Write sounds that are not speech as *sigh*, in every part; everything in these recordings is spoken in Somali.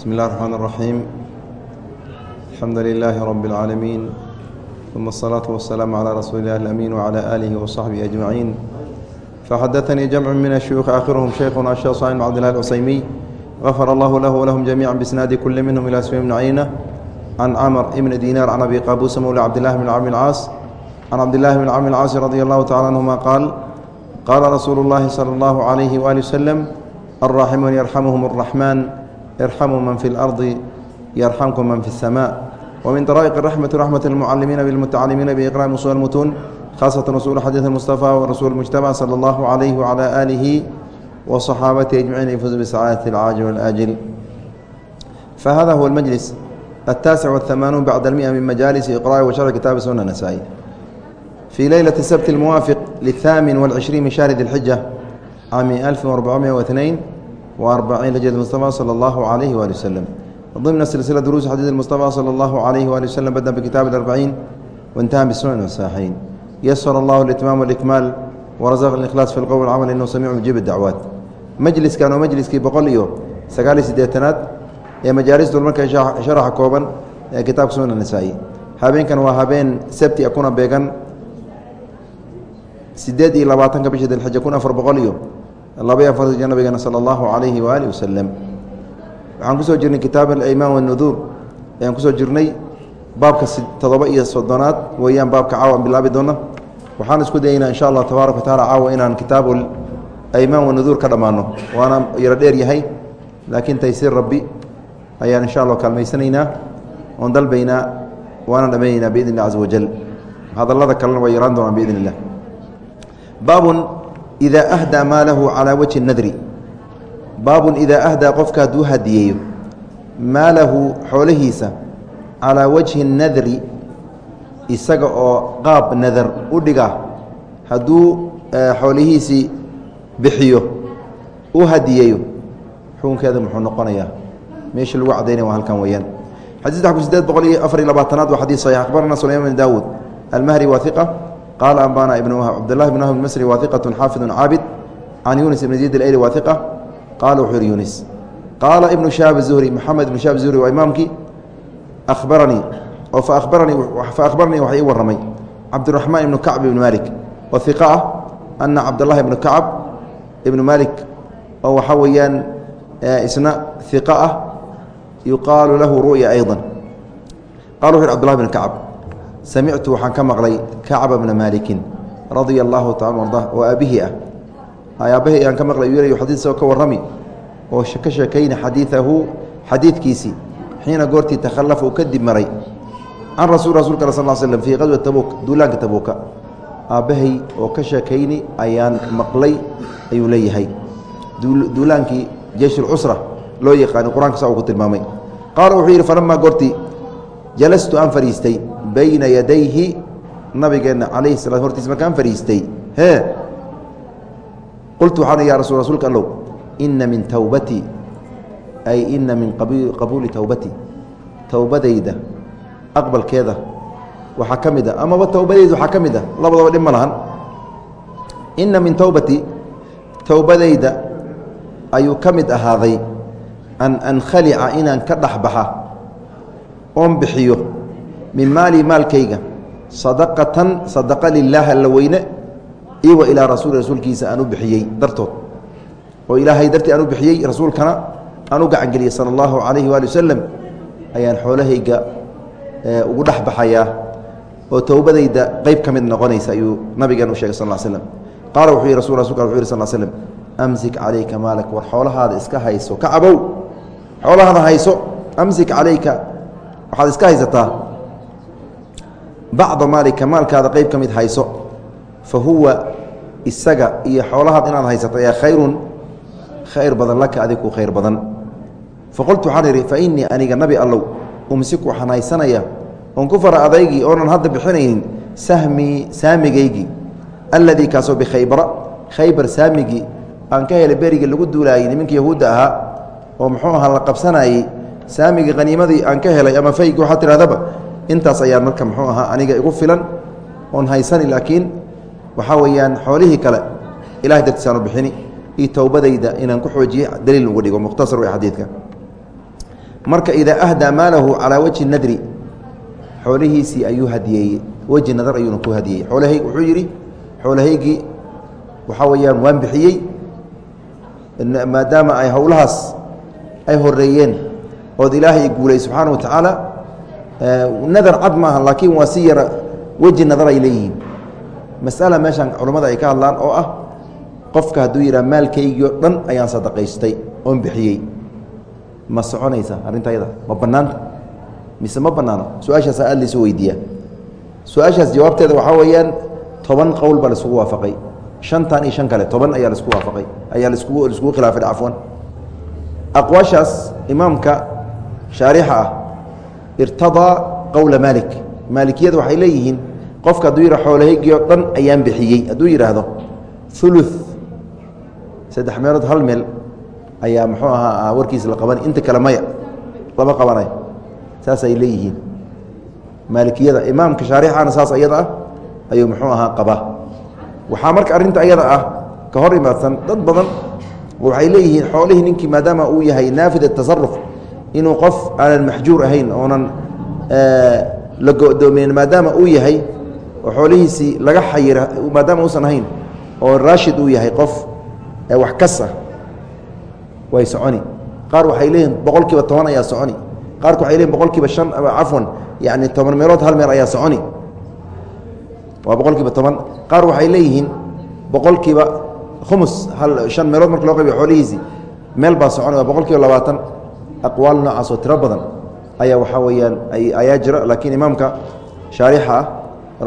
بسم الله الرحمن الرحيم الحمد لله رب العالمين ثم الصلاة والسلام على رسول الله الأمين وعلى آله وصحبه أجمعين فحدثني جمع من الشيوخ آخرهم شيخنا الشيخ صالح بن عبد الله العصيمي غفر الله له ولهم جميعا بإسناد كل منهم إلى سفيان بن عيينة عن عمر بن دينار عن أبي قابوس مولى عبد الله بن عمرو العاص عن عبد الله بن عمرو العاص رضي الله تعالى عنهما قال قال رسول الله صلى الله عليه وآله وسلم الراحمون يرحمهم الرحمن ارحموا من في الأرض يرحمكم من في السماء ومن طرائق الرحمة رحمة المعلمين بالمتعلمين بإقراء أصول المتون خاصة رسول حديث المصطفى ورسول المجتمع صلى الله عليه وعلى آله وصحابته أجمعين يفوز بسعادة العاجل والآجل فهذا هو المجلس التاسع والثمانون بعد المئة من مجالس إقراء وشرح كتاب سنة النسائي في ليلة السبت الموافق للثامن والعشرين من شهر ذي الحجة عام 1442 وأربعين لجد المصطفى صلى الله عليه وآله وسلم ضمن سلسلة دروس حديث المصطفى صلى الله عليه وآله وسلم بدأ بكتاب الأربعين وانتهى بالسنن والساحين يسر الله الإتمام والإكمال ورزق الإخلاص في القول والعمل إنه سميع مجيب الدعوات مجلس كانوا مجلس كي بقول إيو سقالي سيديتنات يا مجالس دول مركا شرح كوبا كتاب سنن النسائي هابين كان وهابين سبتي أكون بيغن sideed iyo labaatanka bisha dilxija kun afar boqol iyo labaiyo afartanka nabigeena sala allahu calayhi waaalih wasalam waxaan ku soo jirnay kitaab alaymaan wanuduur ayaan ku soo jirnay baabka todoba iyo soddonaad. Weeyaan baabka caawa aan bilaabi doona waxaan isku dayaynaa insha allah tabaaraka wa taala caawa inaan kitaabu aymaan wanuduur ka dhammaano waana yaro dheer yahay laakiin taysiir rabbi ayaan insha allah kaalmaysanaynaa oon dalbaynaa waana dhammaynaynaa biidn illah caza wajal hadallada kalena way yaraan doonaan biidn illah baabun idaa ahdaa maalahu calaa wajhi nadri baabun idaa ahdaa qofka hadduu hadiyeeyo maalahu xoolahiisa calaa wajhi nadri isaga oo qaab nadar u dhiga hadduu xoolihiisii bixiyo u hadiyeeyo xukunkeeda muxuu noqonayaa meesha lagu cadaynaya waa halkan weeyaan xadii saddex kun sideed boqol iyo afar iyo labaatanaad waa xadiis saxiix akbarana sulayman daawuud almahri waa iqa qaala ambana ibn wahab cabdulahi ibn wahab masri waa iqatun xaafidun caabid can yunis ibn ziid alayli waa iqa qaala wuxuu yihi yunis qaala ibnu shaab zuhri maxamed ibnu shaab zuhri waa imaamkii abaranii oo fa abaranii fa akhbaranii waxa ii warramay cabdiraxmaan ibnu kacb ibnu maalik oo iqa ah ana cabdalahi ibnu kacb ibnu maalik oo waxaa weeyaan isna iqa ah yuqaalu lahu ru'ya ayضa qala wuxu uhi cbdullahi ibn kacb samictu waxaan ka maqlay kacba bna maalikin radia allahu taala arda oo aabihi ah aabbahi ayaan ka maqlay yulayu xadiisoo ka warrami oo ka sheekayna xadiidahu xadiidkiisii xiina goortii takhalafa uu kadib maray can rasul rasulka al sal slm fii qadwat tabuuk duulaanka tabuuka aabbahay oo ka sheekayni ayaan maqlay ayuu leeyahay duulaankii jeyshulcusra loo yaqaani qur'aanka saa uu ku tilmaamay qaala wuxuu yidhi falamaa goortii jalastu aan fadhiistay bayna yadayhi nabigeenna calayhi salam hortiis markaan fadhiistay hee qultu waxaan ya rasul rasuulka allow inna min towbatii ay inna min qabuuli towbatii towbadayda aqbalkeeda waxaa ka mid a amaba towbadayda waxaa ka mid a labadaba dhib ma lahan. Inna min towbatii towbadayda ayuu ka mid ahaaday an ankhalica inaan ka dhexbaxa oon bixiyo min maali maalkayga sadaqatan sadaqa lilaah alla weyne iyo wa ilaa rasuuli rasuulkiisa aan u bixiyey dartood. Oo ilaahay dartii aan u bixiyey rasuulkana aan u gacangeliyey sala allahu calayhi waali wasalam ayaan xoolahayga ugu dhex baxayaa oo towbadayda qeyb ka mid noqonaysa ayuu nabigeen u shegay sal slm qaala wuxuu yihi rasul rasulka wuxu yih sal slm amsik calayka maalak war xoolahaada iska hayso ka cabow. Xoolahaada hayso amsik calayka waxaad iska haysataa bacda maalika maalkaada qeyb ka mid hayso fa huwa isaga iyo xoolahaad inaad haysato ayaa khayrun khayr badan laka adig khayr badan. Faqultu waxaan idhi fa innii aniga nabi allow umsiku waxaan haysanaya oon ku fara adaygii oonan hadda bixinaynin sahmii saamigaygii alladii kaasoo bikhaybara khaybar saamigii aan ka helay berigii lagu duulaayey niminka yahuudda ahaa oo muxuu ahaa la qabsanayey saamigii haniimadii aan ka helay ama faygi waxaa tidhahdaba intaas ayaa marka muxuu ahaa aniga igu filan oon haysani laakiin waxaa weeyaan xoolihii kale ilahay dartiisaanu bixini iyo towbadayda inaan ku xoojiye daliil uga dhigo mukhtasar wey xadiidka. Marka idaa ahdaa maalahu calaa wajhi nadri xoolihiisii ayuu hadiyeeyey weji nadar ayuuna ku hadiyey xoolahayg wuxuu yidhi xoolahaygii waxaa weeyaan waan bixiyey maadaama ay howlahaas ay horeeyeen ood ilaahay guulay subxaana wa tacaala nadar cad maaha laakiin waa si yara weji nadar ay leeyihiin. Masala meeshaan culammada ay ka hadlaan oo ah qofka hadduu yidhaha maalkaygii o dhan ayaan sadaqaystay oon bixiyey. Ma soconaysa arrinta ayada ma bannaanta? Mise ma bannaano? Su'aashaasaa aad laysu weydiiyaa su'aashaas jawaabteeda waxaa weeyaan toban qowl baa laiskugu waafaqay. Shantan iyo shan kale toban ayaa la isku waafaqay ayaa laskugu laiskugu khilaafay cafwan aqwaashaas imaamka shaarixa ah irtadaa qowla maalik. Maalikiyada waxay leeyihiin qofka hadduu yidha xoolahaygii oo dhan ayaan bixiyey hadduu yidhaahdo ulu saddex meelood hal meel ayaa muxuu ahaa warkiisa la qaban inta kale maya lama qabanay saasay leeyihiin. Maalikiyada imaamka shaarixana saas ayada ah ayuu muxuu ahaa qaba waxaa marka arrinta ayada ah ka hor imaadsan dad badan waxay leeyihiin xoolihii ninkii maadaama uu yahay naafid atasaruf inuu qof aanan maxjuur ahayn oonan la go-doomin maadaama uu yahay oo xoolihiisii laga xayira maadaama uusan ahayn oo raashid uu yahay qof wax kasa way soconi. Qaar waxay leeyihiin boqol kiiba toban ayaa soconi. Qaarku waxay leeyihiin boqol kiiba shan cafwan yani toban meelood hal meel ayaa soconi. Waa boqol kiiba toban. Qaar waxay leeyihiin boqol kiiba khumus hal shan meelood marka loo qaybiyo xoolihiisii meel baa soconi waa boqol kiiba labaatan aqwaal noocaas oo tiro badan ayaa waxaa weeyaan ayaa jira laakiin imaamka shaarixa ah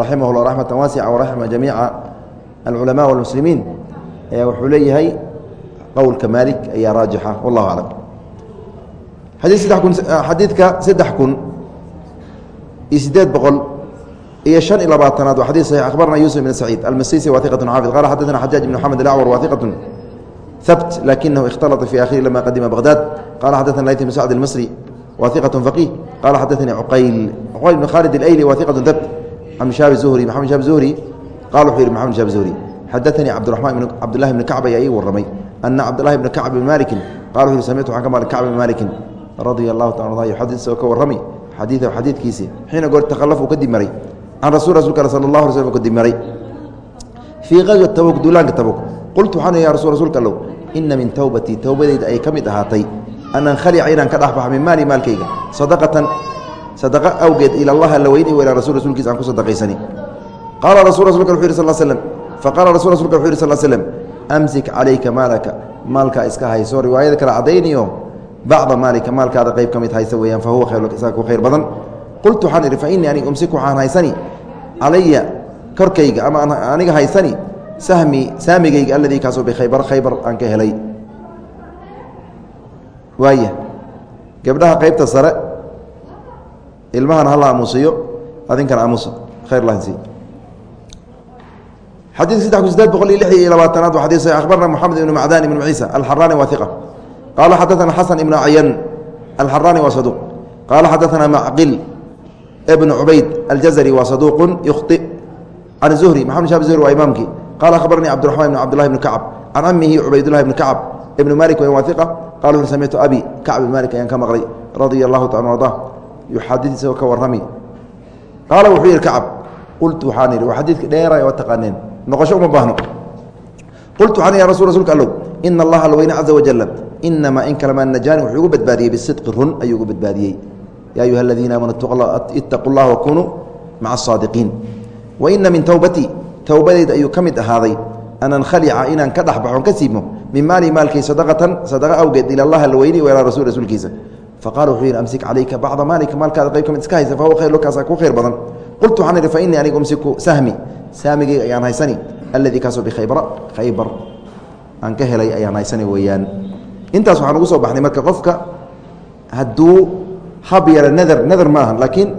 raximah llah raxmatan waasica waraxima jamiica alculamaa walmuslimiin ayaa wuxuu leeyahay qowlka maalik ayaa raajixa wallahu aclam xadii saddex kun xadiidka saddex kun iyo siddeed boqol iyo شhan iyo labaatanaad waa xadيث صحيح أخبرna يوسف بن سعيد المسيسي wa ثiqة xافظ qال xadثna حجاج بن محمد الأعور wa ثiqة ثبت لakiنه اkhتلط في آkhره لma qadima بغداد qال xadثna ليث بن سعد المصري wa ثiqة فقيه qال xadثnي عqayل عqayل بن khالد الأيلي wa ثiqة ثبت عن شhاب الزهري محمد شhاب الزهري qال وxuu yihi محمد شhاب الزهري xadثnي cبدالرحمن cبداللahi بن كعب ayaa ii waramay أنa cبداللahi بن كعب بن مالكi qال وu سمعت وxaan ka maqlay كعب بن مالكi رaضي الله taعالى عنه xadيث oo ka warrami xadiiث xadiidkiisii xiina goor تkhلف uu kadib maray can rasul rasulka al sala allah alay slm kadib maray fii qazwa tabuk duulaanka tabuk qultu waxaan ya rasul rsulka allow ina min towbatii towbadayda ay ka mid ahaatay an ankhalica inaan ka dhexbaxo min maali maalkayga. Sadaqatan sadaqa awgeed ila allah alla weyni ilaa rasul rasuulkiisa aan ku sadaqaysani. Qaala rasul rasulka wuxu yih sal slm faqala rasul rasulka wuxu yih sal slm amsik calayka maalaka maalkaa iska hayso riwaayada kale caddayniyo bacda maalika maalkaada qayb ka mid haysa weeyaan fa huwa khayr isaga ku khayr badan. Qultu waxaan idhi fa innii anig umsiku waxaan haysani calaya korkayga ama aniga haysani sahmi saamigayga aladii kaasoo bikhaybar khaybar aan ka helay. Waaya gabdhaha qaybta sare ilmahana hala aamusiyo adinkana aamusa khayr lahansii xadiidka saddex kun sideed boqol iyo lix iyo labaatanaad waa xadii akhbarna moxamed ibnu macdan ibnu ciisa alxaraani waa iqa qaala xadaana xasan ibnu acyan alxaraani waa saduuq. Qaala xadaana macqil ibnu cubayd aljazari waa saduuqu yukhطi can zuhri maxamed shab zuhri waa imaamkii qala habarnii cabdiraxmaan ibn cabdulahi bn kacab can amihi cubaydulahi bn kacab ibnu malik waaiqa qala uu samictu abi kacb ibn malik ayaan ka maqlay radia allahu taala arda yuxadid isagoo ka warrami qaala wuxuu yidhi kacab qultu waxaan idhi waa xadiidka dheeraay oo taqaaneen noqosho uma baahno qultu waxaan ya rasul rasulka allow ina allaha alweyne caza wajala inamaa in kalama najaani wuxuu igu badbaadiyey bisidqi run ayuu igu badbaadiyey ya ayuha aladiina aamanu itaquu llah wakunuu maca asaadiqiin waina min towbatii towbadayda ayuu ka mid ahaaday an ankhalica inaan ka dhexbaxon ka siibmo min maali maalkay sadaqatan sadaqa awgeed ila allah la weyni ilaa rasul rasuulkiisa. Faqala wuxuu yidhi amsik calayka bacda maalika maalkaada qayb ka iska haysa fahuwa khayr lokaasaa ku khayr badan. Qultu waxaan idhi fa aniga umsiku sahmi saamigayga ayaan haysani alladii kaasoo bikhaybara khaybar aan ka helay ayaan haysani weeyaan. Intaas waxaan ugu soo baxnay marka qofka hadduu hab yara nadar nadar ma aha laakiin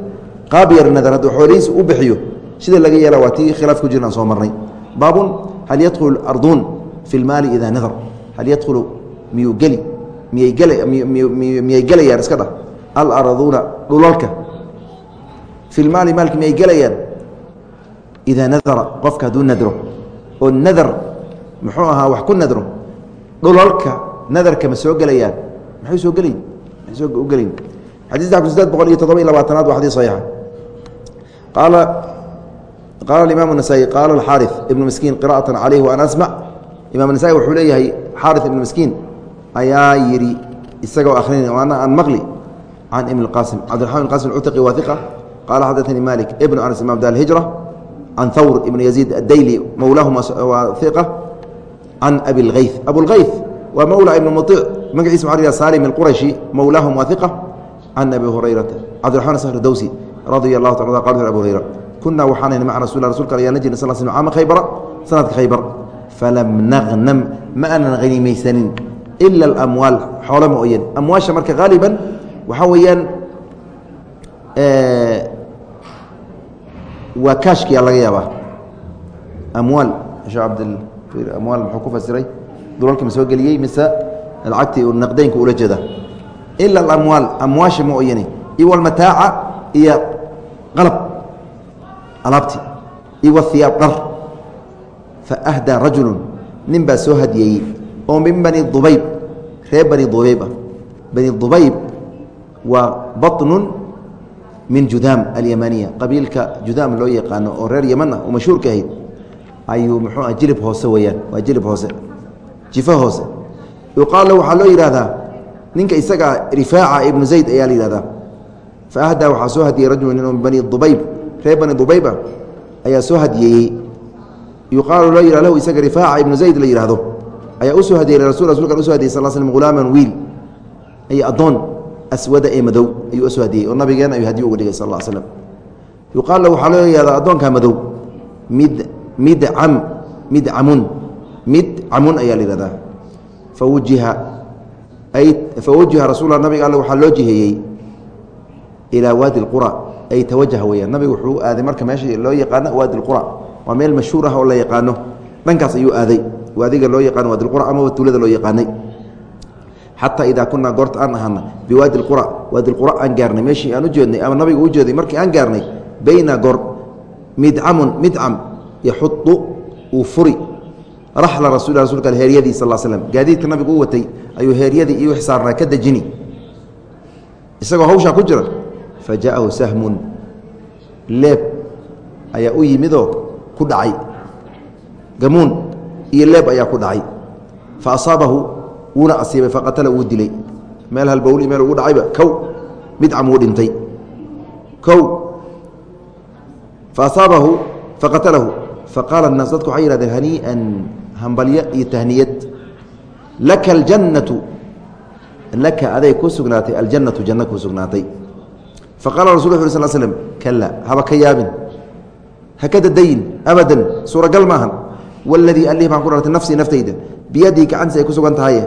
qaab yara nadar hadduu xoolihiisa u bixiyo sida laga yeela waa tii khilaaf ku jirna aan soo marnay. Baabun hal yadkhulu arduun fi lmaali idaa nadar? Hal yadkhulu miyuu geli? Miyay gela miyay gelayaan iska dhah alaraduuna dhulalka. Fi lmaali maalka miyay gelayaan? Idaa nadara qofka hadduu nadro. Oo nadar muxuu ahaa wax ku nadro? Dhulalka nadarka ma soo gelayaan? Maxay soo gelayn? Maxay soo gelayn? Xadii saddex kun sideed boqol iyo toddoba iyo labaatanaad waa xadis saxiixa. Qaala qaala imaam النasaaئي qaala اxaariث ibnu miskiin qira'aة calayh waan asmع imam nasaئي wuxuu leeyahay xaariث ibnu miskiin ayaa yidhi isagoo akhrinay ana aan maqli can ibn اqasim cabdiرaحman qasim اcutqi waa iqa qaala xadaثanii malik ibn anas imam da hijra can hawr ibn yaziid adayli mowlaahum waa iqa can abi اlgayث abulgayث waa mowla ibn muطic magaciisa waxa la salim اqurashi mowlaahum waa iqa can abi hurayrata cabdiرaحman sahr dowsi radia اlahu ta qal abu hurayra kunaa waxaanayn maca rasul rasulka ayaan la jirnay sal sl caama khaybara sanadka khaybar. Falam naqnam ma aanan hanimaysanin ila alamwaal xoolo mooyan amwaasha marka haaliban waxaa weeyaan waa kaashkiya laga yaabaa. Amwaal shee cabdil amwaal muxuu ku fasiray? Dulalka ma geliyey mise lacagtii naqdeynka ula jeeda? Ila alamwaal amwaasha mooyani iyo iyo qalab alaabti iyo whiyaab dhar faahdaa rajulu nin baa soo hadiyeeyey oo min bani dubayb reer bani dubayb ah. Bani dubayb waa baطnu min judaam alyamaniya qabiilka judaam loo yaqaano oo reer yeman ah oo mashhuurka ahayd. Ayuu muxuu jilib hoose weeyaan waa jilib hoose jifo hoose. Yuqaal lahu waxaa loo yidhahdaa ninka isagaa rifaaca ibnu zayd ayaa la yihahdaa faahdaa waxaa soo hadiyey rajulu nin min bani dubayb reer bani dubayba ayaa soo hadiyeeyey yuqaalu loo yih lahu isaga rifaaca ibnu zayd la yihahdo ayaa u soo hadiyey rasul rasulkan uso hadiyey sal slm hulaaman wiil. Iyo addoon aswada ee madow ayuu u soo hadiyey oo nabigeena ayuu hadiy uga dhigay sal slam yuqaal lahu waxaa loo yihahdaa addoonkaa madow. Mid midcam midcamun midcamun ayaa la yihahdaa fawujiha ay fawujiha rasuula nabiga alle waxaa loo jiheeyey ilaa waadi اlqura ay tawajah weyaan nabiga wuxuu aaday marka meesha loo yaqaano waadi lqura waa meel mashhuur ah oo la yaqaano. Dhankaas ayuu aaday. Waadiga loo yaqaano waadi lqura amaba tuulada loo yaqaanay. Xataa idaa kunaa goorta aan ahana biwaadi lqura waadi lqura aan gaarnay meeshii aan u jeednay ama nabiga u jeeday markii aan gaarnay bayna goor midcamun midcam yaxudu uu furi. Raxla rasul rasulka heeryadii sal slm gaadiidka nabigu u watay ayuu heeryadii iyo wix saarnaa ka dejini. Isagoo hawshaa ku jira fa jaahu sahmun. Leeb ayaa u yimidoo ku dhacay. Gamuun iyo leeb ayaa ku dhacay. Fa asaabahu wuuna asiibay faqatala wuu dilay. Meel halbowli meel ugu dhacayba kow midcam wuu dhintay. Kow fa asaabahu faqatalahu faqaala الnaas dadku waxay yihahdeen hanii'an hambalyo iyo tahniyad. Laka aljannatu laka aday ku sugnaatay aljannatu janno ku sugnaatay faqala rasul uu sl slm kala haba ka yaabin haka dadayin abadan suuragal maahan waladii alih baan ku dhartay nafsii naftayda biyadii gacantiisa ay ku sugan tahaye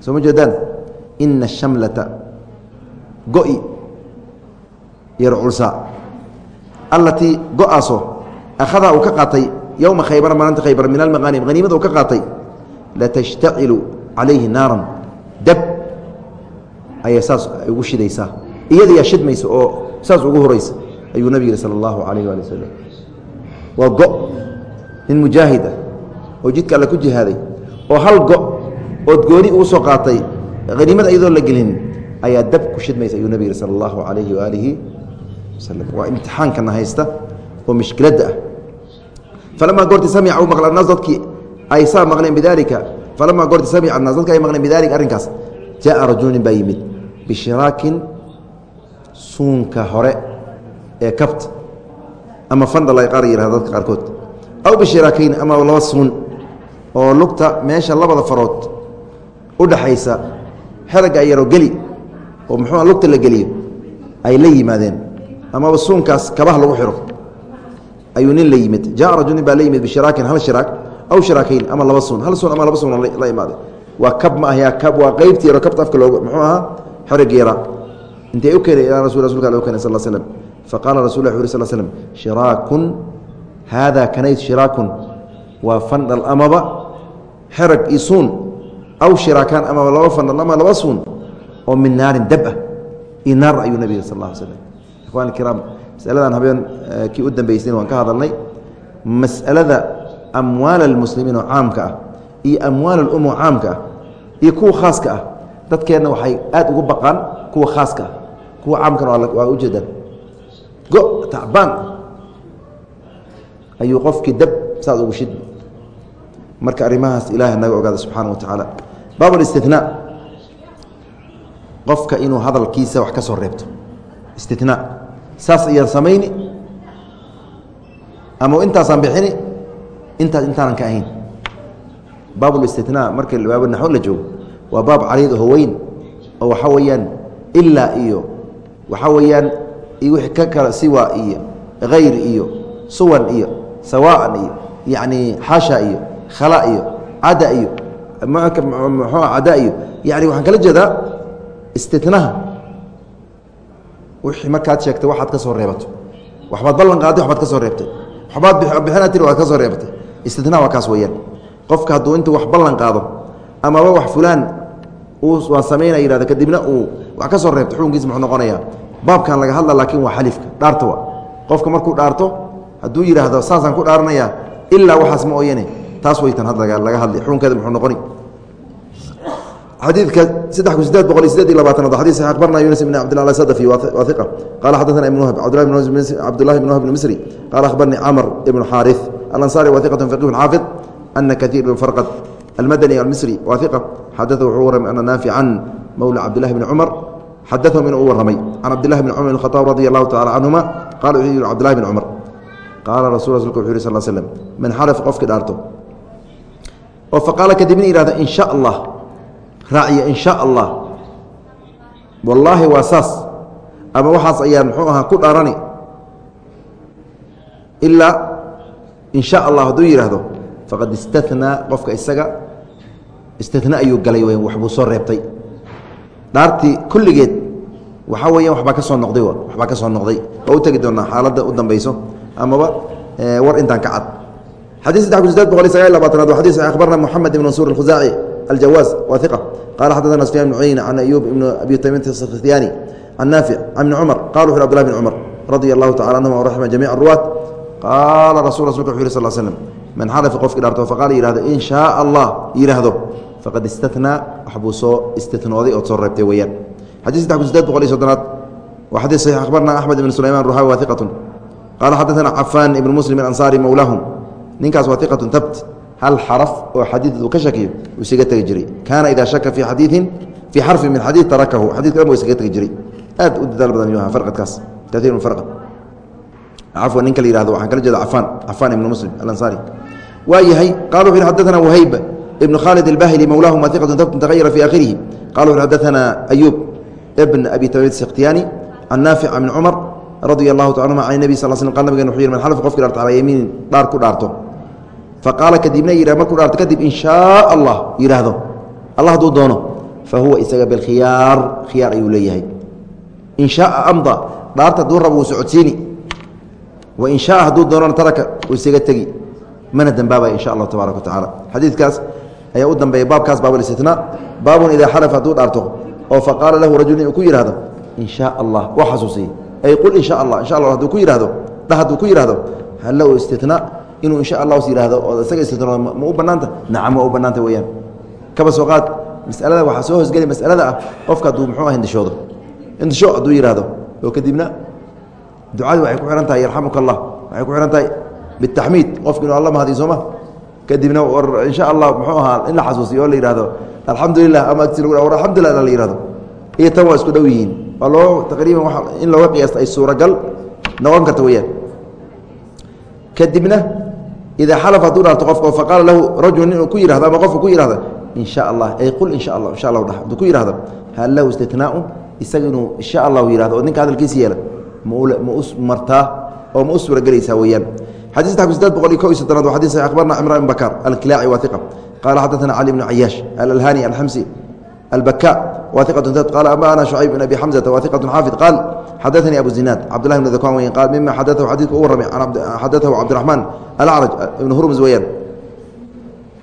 soo ma jeedaan ina ashamlata go-i yarculsa allatii go'aasoo akhadaa uu ka qaatay yowma khaybara maalinta khaybar min almaqaanim haniimada uu ka qaatay latashtacilu calayhi naaran dab ayay saas ugu shidaysaa. Iyadayaa shidmaysa oo saas ugu horaysa ayuu nabig yihi sala allahu calayh waali wasalam waa go nin mujaahid ah oo jidka alle ku jihaaday oo hal go ood gooni uu soo qaatay haniimada iyadoo la gelin ayaa dab ku shidmaysa ayuu nabig yihi sala allahu calayhi waaalihi wasalam waa imtixaankana haysta oo mishkiladda ah. Falamaa goorti samica u maqla annaas dadkii ay saa maqleen bidaalika falamaa goorti samica annaas dadki ay maqleen bidalika arrinkaas jaءa rajulu nin baa yimid bishiraakin suunka hore ee kabta ama qaar yihahda dadka qaarkood aw bishiraakayn ama laba suun oo lugta meesha labada farood u dhaxaysa xeragga yaroo geli oo muxuua lugta la geliyo ay la yimaadeen amaba suunkaas kabaha lagu xiro ayuu nin la yimid. Jaءa rajul nin baa la yimid bishiraakin hal shiraak aw shiraakayn ama laba suun hal suun ama laba suun la imaaday waa kab ma kab waa qaybtii yaro afka looga muxuu ahaa? Xerigga yaraa intay u keenay ilaa rasul rasulka u keenay sal slm faqaala rasul lah uri sl slm shiraakun haadaa kanayd shiraakun. Waa fandhal amaba xerag iyo suun. Aw shiraakaan amaba laba fandhal ama laba suun. Oo min naarin dab ah iyo naar ayuu nabig sal اla slm ikhwan kiraam masaladan habeen kii u dambeysay waan ka hadalnay. Mas'alada amwaal almuslimiin oo caamka ah iyo amwaal اlumo caamka ah iyo kuwa khaaska ah. Dadkeenna waxay aad ugu baqaan kuwa khaaska ah. Kuwa caamkana waa ujeedaan go tacbaan. Ayuu qofkii dab saad ugu shid. Marka arrimahaas ilaah naga ogaada subxaana wa tacaala. Baab اlistinaa qofka inuu hadalkiisa wax ka soo reebto. Istinaa saas ayaan samayni. Ama intaasaan bixini intaas intaanan ka ahayn baab اlistinaa marka baab naxwo la joogo waa baab cariid oo weyn oo waxaa weeyaan ilaa iyo waxaa weeyaan wixii ka kala siwa iyo hayr iyo suwan iyo sawaan iyo yacni xasha iyo khala iyo cada iyo mxuu cada iyo yani waxaan kala jeedaa istinaha wixii markaad sheegtay waxaad ka soo reebato waxbaad ballan qaaday waxbaad ka soo reebtay waxbaad bixina tiri waad ka soo reebtay. Istina waa kaas weeyaan qofka hadduu intuu wax ballan qaado amaba wax fulaan waa samayna yihahdo kadibna uu wax ka soo reebto xukunkiisa muxuu noqonayaa. Baabkan laga hadla laakiin waa xaliifka dhaarta wa qofka markuu dhaarto hadduu yidhaahdo saasaan ku dhaaranayaa ilaa waxaas maooyane taas waytan had laga hadli xukunkeeda muxuu noqoni. Xadiidka saddex kun sideed boqol iyo sideed iyo labaatanaad xadiis akbarna yunus ibn cabdillah alsadafi wathiqa qala xadathana ibn wahb cabdullahi ibn wahb ibn misri qala akhbarnii camr ibn xaarif alansari wathiqatun faqihun xaafid. ana kaiir bn farqad almadani almisri wa iqa xadaثa wuxuu warramay ana naafican mowla cabdillahi bni cumar xadaثahum inuu u warramay can cabdillahi bni cumar bn khطaab radi allahu tacala canhuma qala wuxuu yihi cabdillahi bn cumar qaala rasul rasulka wuxu yhi sal slm man xalaf qofkii dhaarto oo faqaala kadibna yihahda in sha allah raaciya in sha allah wallaahi waa saas ama waxaas ayaan muxuu ahaa ku dhaarani ilaa in sha allah hadduu yidhaahdo faqad istanaa qofka isaga istihna ayuu galay w waxbuu soo reebtay. Dhaartii kulligeed waxaa weya wabaa ka noqday waxbaa ka noqday. Oo u tegi doonaa xaaladda u dambayso amaba eh, war intaan ka cad. Xadii saddex kun sideed boqol sagaal labaatanaad wa xadis akhbarna moxamed ibn mansuur alkhusaaci aljawaas waa iqa qaala xadana sufyaan ibn cuyeyna can ayuub ibn abi tamimt akhtiyaani can naafic can ibni cumar qala wuxu abdlah bn cumar radia allahu tacala anhuma waraxima jamic aruwaat qaala rasul rasulka wuxu yuri sal slm man xarafa qofkii dhaarto faqaala yihahdo in shaaa allah yidhaahdo. Faqad istanaa wax soo istinooday oo soo reebtay weyaan xadii saddex kun sideed boqol iyo soddonaad waa xadii saxiix akhbarna axmed ibn sulayman ruxaawi waahiqatun qaala xadaana cafaan ibn muslim ansaari mowlaahum ninkaas waahiqatun tabt hal xaraf oo xadiidu ka shakiyo uu isaga tegi jiray. Kaana idaa shaka fii xadiiin fii xarfin min xadiid tarakahu. Xadiidka dhan wa isaga tegi jiray. Aad u dadaal badan yuu ahaa farqadkaas. Tatiirun farqa cafwan ninka la yihahdo waxaan kala jeeda cafaan cafaan ibn muslim alansaari waa yahay qala wuxu yhi xaddaثana wahayb ibnu khaalid albahili mowlaahum waa iqatu tabtun tagayara fii akhirihi qala wuxu xaddaثana ayuub ibn abi tamid sikhtiyaani can naafic bn cumar radia allahu ta anhuma can nebi sal sl qal nabgen wuxu yhi man xalaf qofki dhaarto calaa yamiinin dhaar ku dhaarto. Faqaala kadibna yih markuu dhaarto kadib in shaa allah yidhaahdo. Allah hadduu doono fa huwa isaga bilkhiyaar khiyaar ayuu leeyahay. In shaaa amda dhaarta hadduu rabo wuu socodsiini. Wa in shaaa hadduu doonona taraka uu isaga tegi mana dembaabaya insha allahu tabaaraka wa tacaala xadiidkaas ayaa u dambeeya baabkaas baabulistitnaa baabun idaa xalafa hadduu dhaarto oo faqaala lahu rajul in uu ku yidhahdo in allah waa xasuusiye ay qul in allah insha allah haduu ku yihahdo dhah hadduu ku yihahdo halla u istinaa inuu insha allah s yihahdo oo isaga istinoodo ma u bannaanta? Nacam waa u bannaanta weeyaan. Kaba soo qaad masalada waxaa soo hoosgeli masalada ah qofka hadduu muxuu ah indishoodo indisho hadduu yihahdo oo kadibna ducadu waxay ku xihan tahay yarxamuka allah waxay ku xihan tahay bitaxmiid qofki inuu alla mahadiyo sooma kadibna insha allah muxuu ahaa in la xasuusiyo oo la yihahdo alxamdu lilah ama agti lagu war alxamdulilah la yihahdo iyo tan waa isku dhow yihiin waa loo taqriiban in looga qiyaasta ay suuragal noqon karta weyaan kadibna idaa xalaf hadduu dhaarto qofka faqaala lahu rajul inuu ku yihahdo ama qofka ku yihahdo in sha allah ay qul in sha allah insha allah dhah hadduu ku yihahdo hal lahu istitnaau isaga inuu insha allahu yihahdo oo ninka hadalkiisa yeela ma u martaa oo ma u suuragelaysaa weeyaan xadiiska xabisdaad boqol iyo ko iyo soddonaad waa xadis saxi akhbarna cimran ibn bakar alkilaaci waa iqa qaala xaddaثana cali bn cayaash alalhani alxamsi albaka waa iqatun tad qaala ama ana shucayb bin abi xamzata waa iqatun xaafid qaal xadaثanii abu zinaad cabdullahi bn dakwaan weyan qaal mima xadaahu xadiidka ugu warramay xadaahu cabdiraxmaan alacraj ibn hurmus weeyaan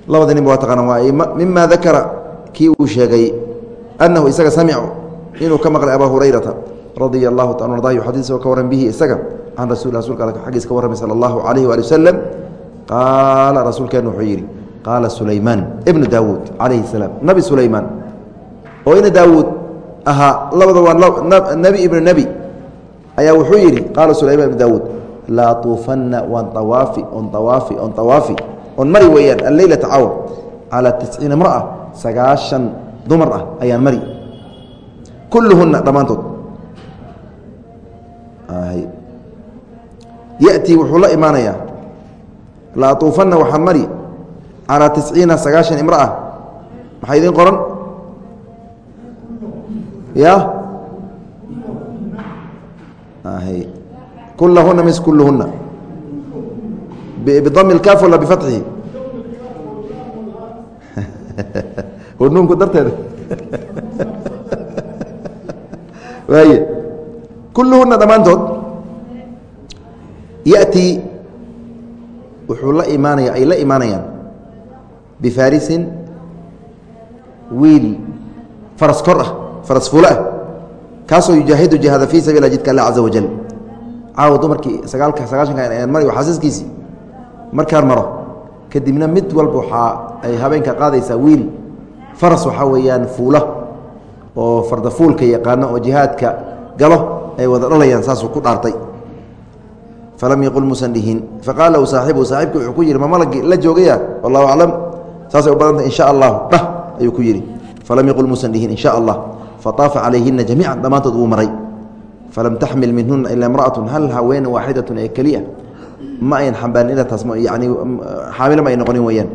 labada nin ba waa taqaanaan waa mima dakara kii uu sheegay annahu isaga samicu inuu ka maqlay abaa hurayrata radia allahu ta arda xadiis oo ka warran bihi isaga can rasul rasulka al xaggiis ka warramay sala allahu calayhi waali wasalam qaala rasuulkeenna wuxuu yidhi qaala sulaymaan ibnu daawuud calayhi salaam nabi sulaymaan oo ina daawuud ahaa labada waa nebi ibnu nebi ayaa wuxuu yidhi qaala sulayman ibnu daawuud laa tuufanna waan awaafi on awaafi on awaafi on mari weeyaan alleylata cawa calaa tisciina mraa sagaashan dumar ah ayaan mari. Kulluhunna dhammaantood yatii wuxuu la imaanayaa la atuufanna waxaan mari calaa tisciina sagaashan imraa maxaa idiin qoran? Ya kulahuna mis kulluhuna bidami اkaaf wala bifatxihi *laughs* nuunku darteeda *laughs* waay kulluhuna dhammaantood yaأtii wuxuu la imaanaya ay la imaanayaan bifaarisin wiil faras kor ah faras fulo ah kaasoo yujaahidu jihaada fii sabiila jidka alla caza wajal caawa dumarkii sagaalka sagaashanka mari xaasaskiisii markaan maro kadibna mid walba waxaa ay habeenka qaadaysaa wiil faras waxaa weeyaan fuula oo fardafuulka yaqaano oo jihaadka galo ay wada dhalayaan saasuu ku dhaartay falam yaqul musan dhihin faqaala lahu saaxibuhu saaxibki wuxuu ku yidhi ma malagii la joogaya wallahu aclam saasay u badantay insha allahu dhah ayuu ku yidhi. Falam yaqul musan dhihin insha allah faطaafa calayhina jamiican dhammaantood wuu maray. Falam taxmil minhuna ila imra'atun hal haween waaxidatun ee keliya? Ma ayan xambaarin yani xaamilo ma ay noqonin weeyaan.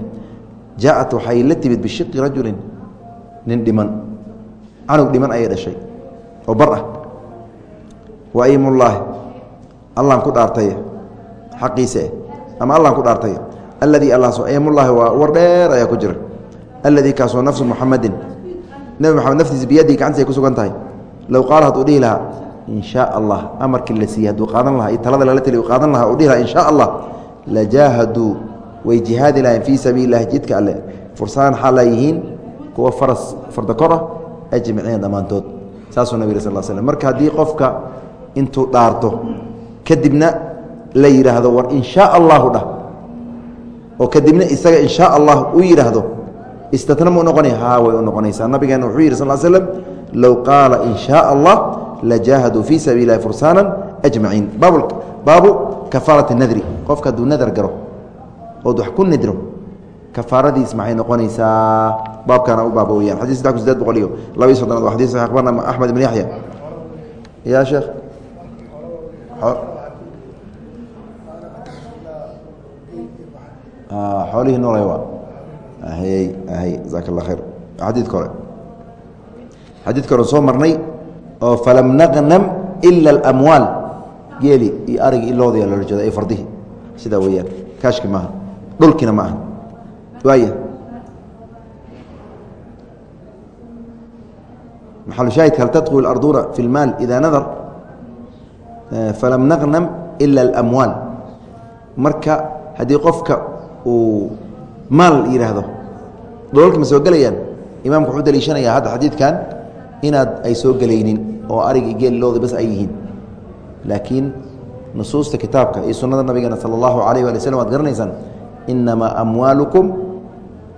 Jaaءat waxay la timid bishiqi rajulin nin dhiman. Canug dhiman ayay dhashay oo bar ah. Waimullaahi allaan ku dhaartay xaqiise ama allaan ku dhaartay. Alladii allaasoo aymullaahi waa war dheer ayaa ku jira. Alladii kaasoo nafsu muxamadin nebi moxamed naftiisa biyadii gacantiisa ay ku sugan tahay. Low qaala hadduu dhihi lahaa in allah amarkii la siiyey hadduu qaadan lahaa iyo talada lala teliy u qaadan lahaa uu dhihi lahaa in shaa allah lajaahaduu way jihaadi lahayn fii sabiili jidka alle. Fursaan xaalaa yihiin kuwa faras farda kor ah ajmiciina dhammaantood. Saasuu nabig sal slam marka haddii qofka intuu dhaarto kadibna la yidhaahdo war in allahu dhah. Oo kadibna isaga in allah u yidhaahdo istatna mu noqonaya? Haa way u noqonaysaa. Nabigeena wuxuu yidhi sal slm low qaala in shaa allah lajaahaduu fii sabiili lahi ajmaciin. Baabu kafaarati nadri. Qofka hadduu nadar garo ood wax ku nidro kafaaradiis maxay noqonaysaa? Baabkaana u baaba weyaan xadis saddex kun sideed boqol iyo laba iyo soddonaad waa saxiix akhbarna axmed ibn yaxya ya sheekh xoolihii noolay waa. Hy hy jazaaka allah khayr. Xadiidka hore xadiidka hore soo marnay oo falam naqnam ila alamwaal. Geeli iyo arigi ilooda loola jeeda iyo fardihi. Sidaa weeyaan. Kaashki maaha dhulkiina ma aha. Waaya maxalushaahidka hal tadkul arduna fi اlmaal ida nadar? Falam naqnam ila اlamwaal marka haddii qofka uu maal yidhaahdo dholalka ma soo gelayaan imaamku wuxuu daliishanayaa hadda xadiidkan inaad ay soo gelaynin oo arigi geel looda bas ay yihiin. Laakiin nusuusta kitaabka iyo sunnada nabigeena sala allahu alayh wali slm waad garanaysaan inamaa amwaalukum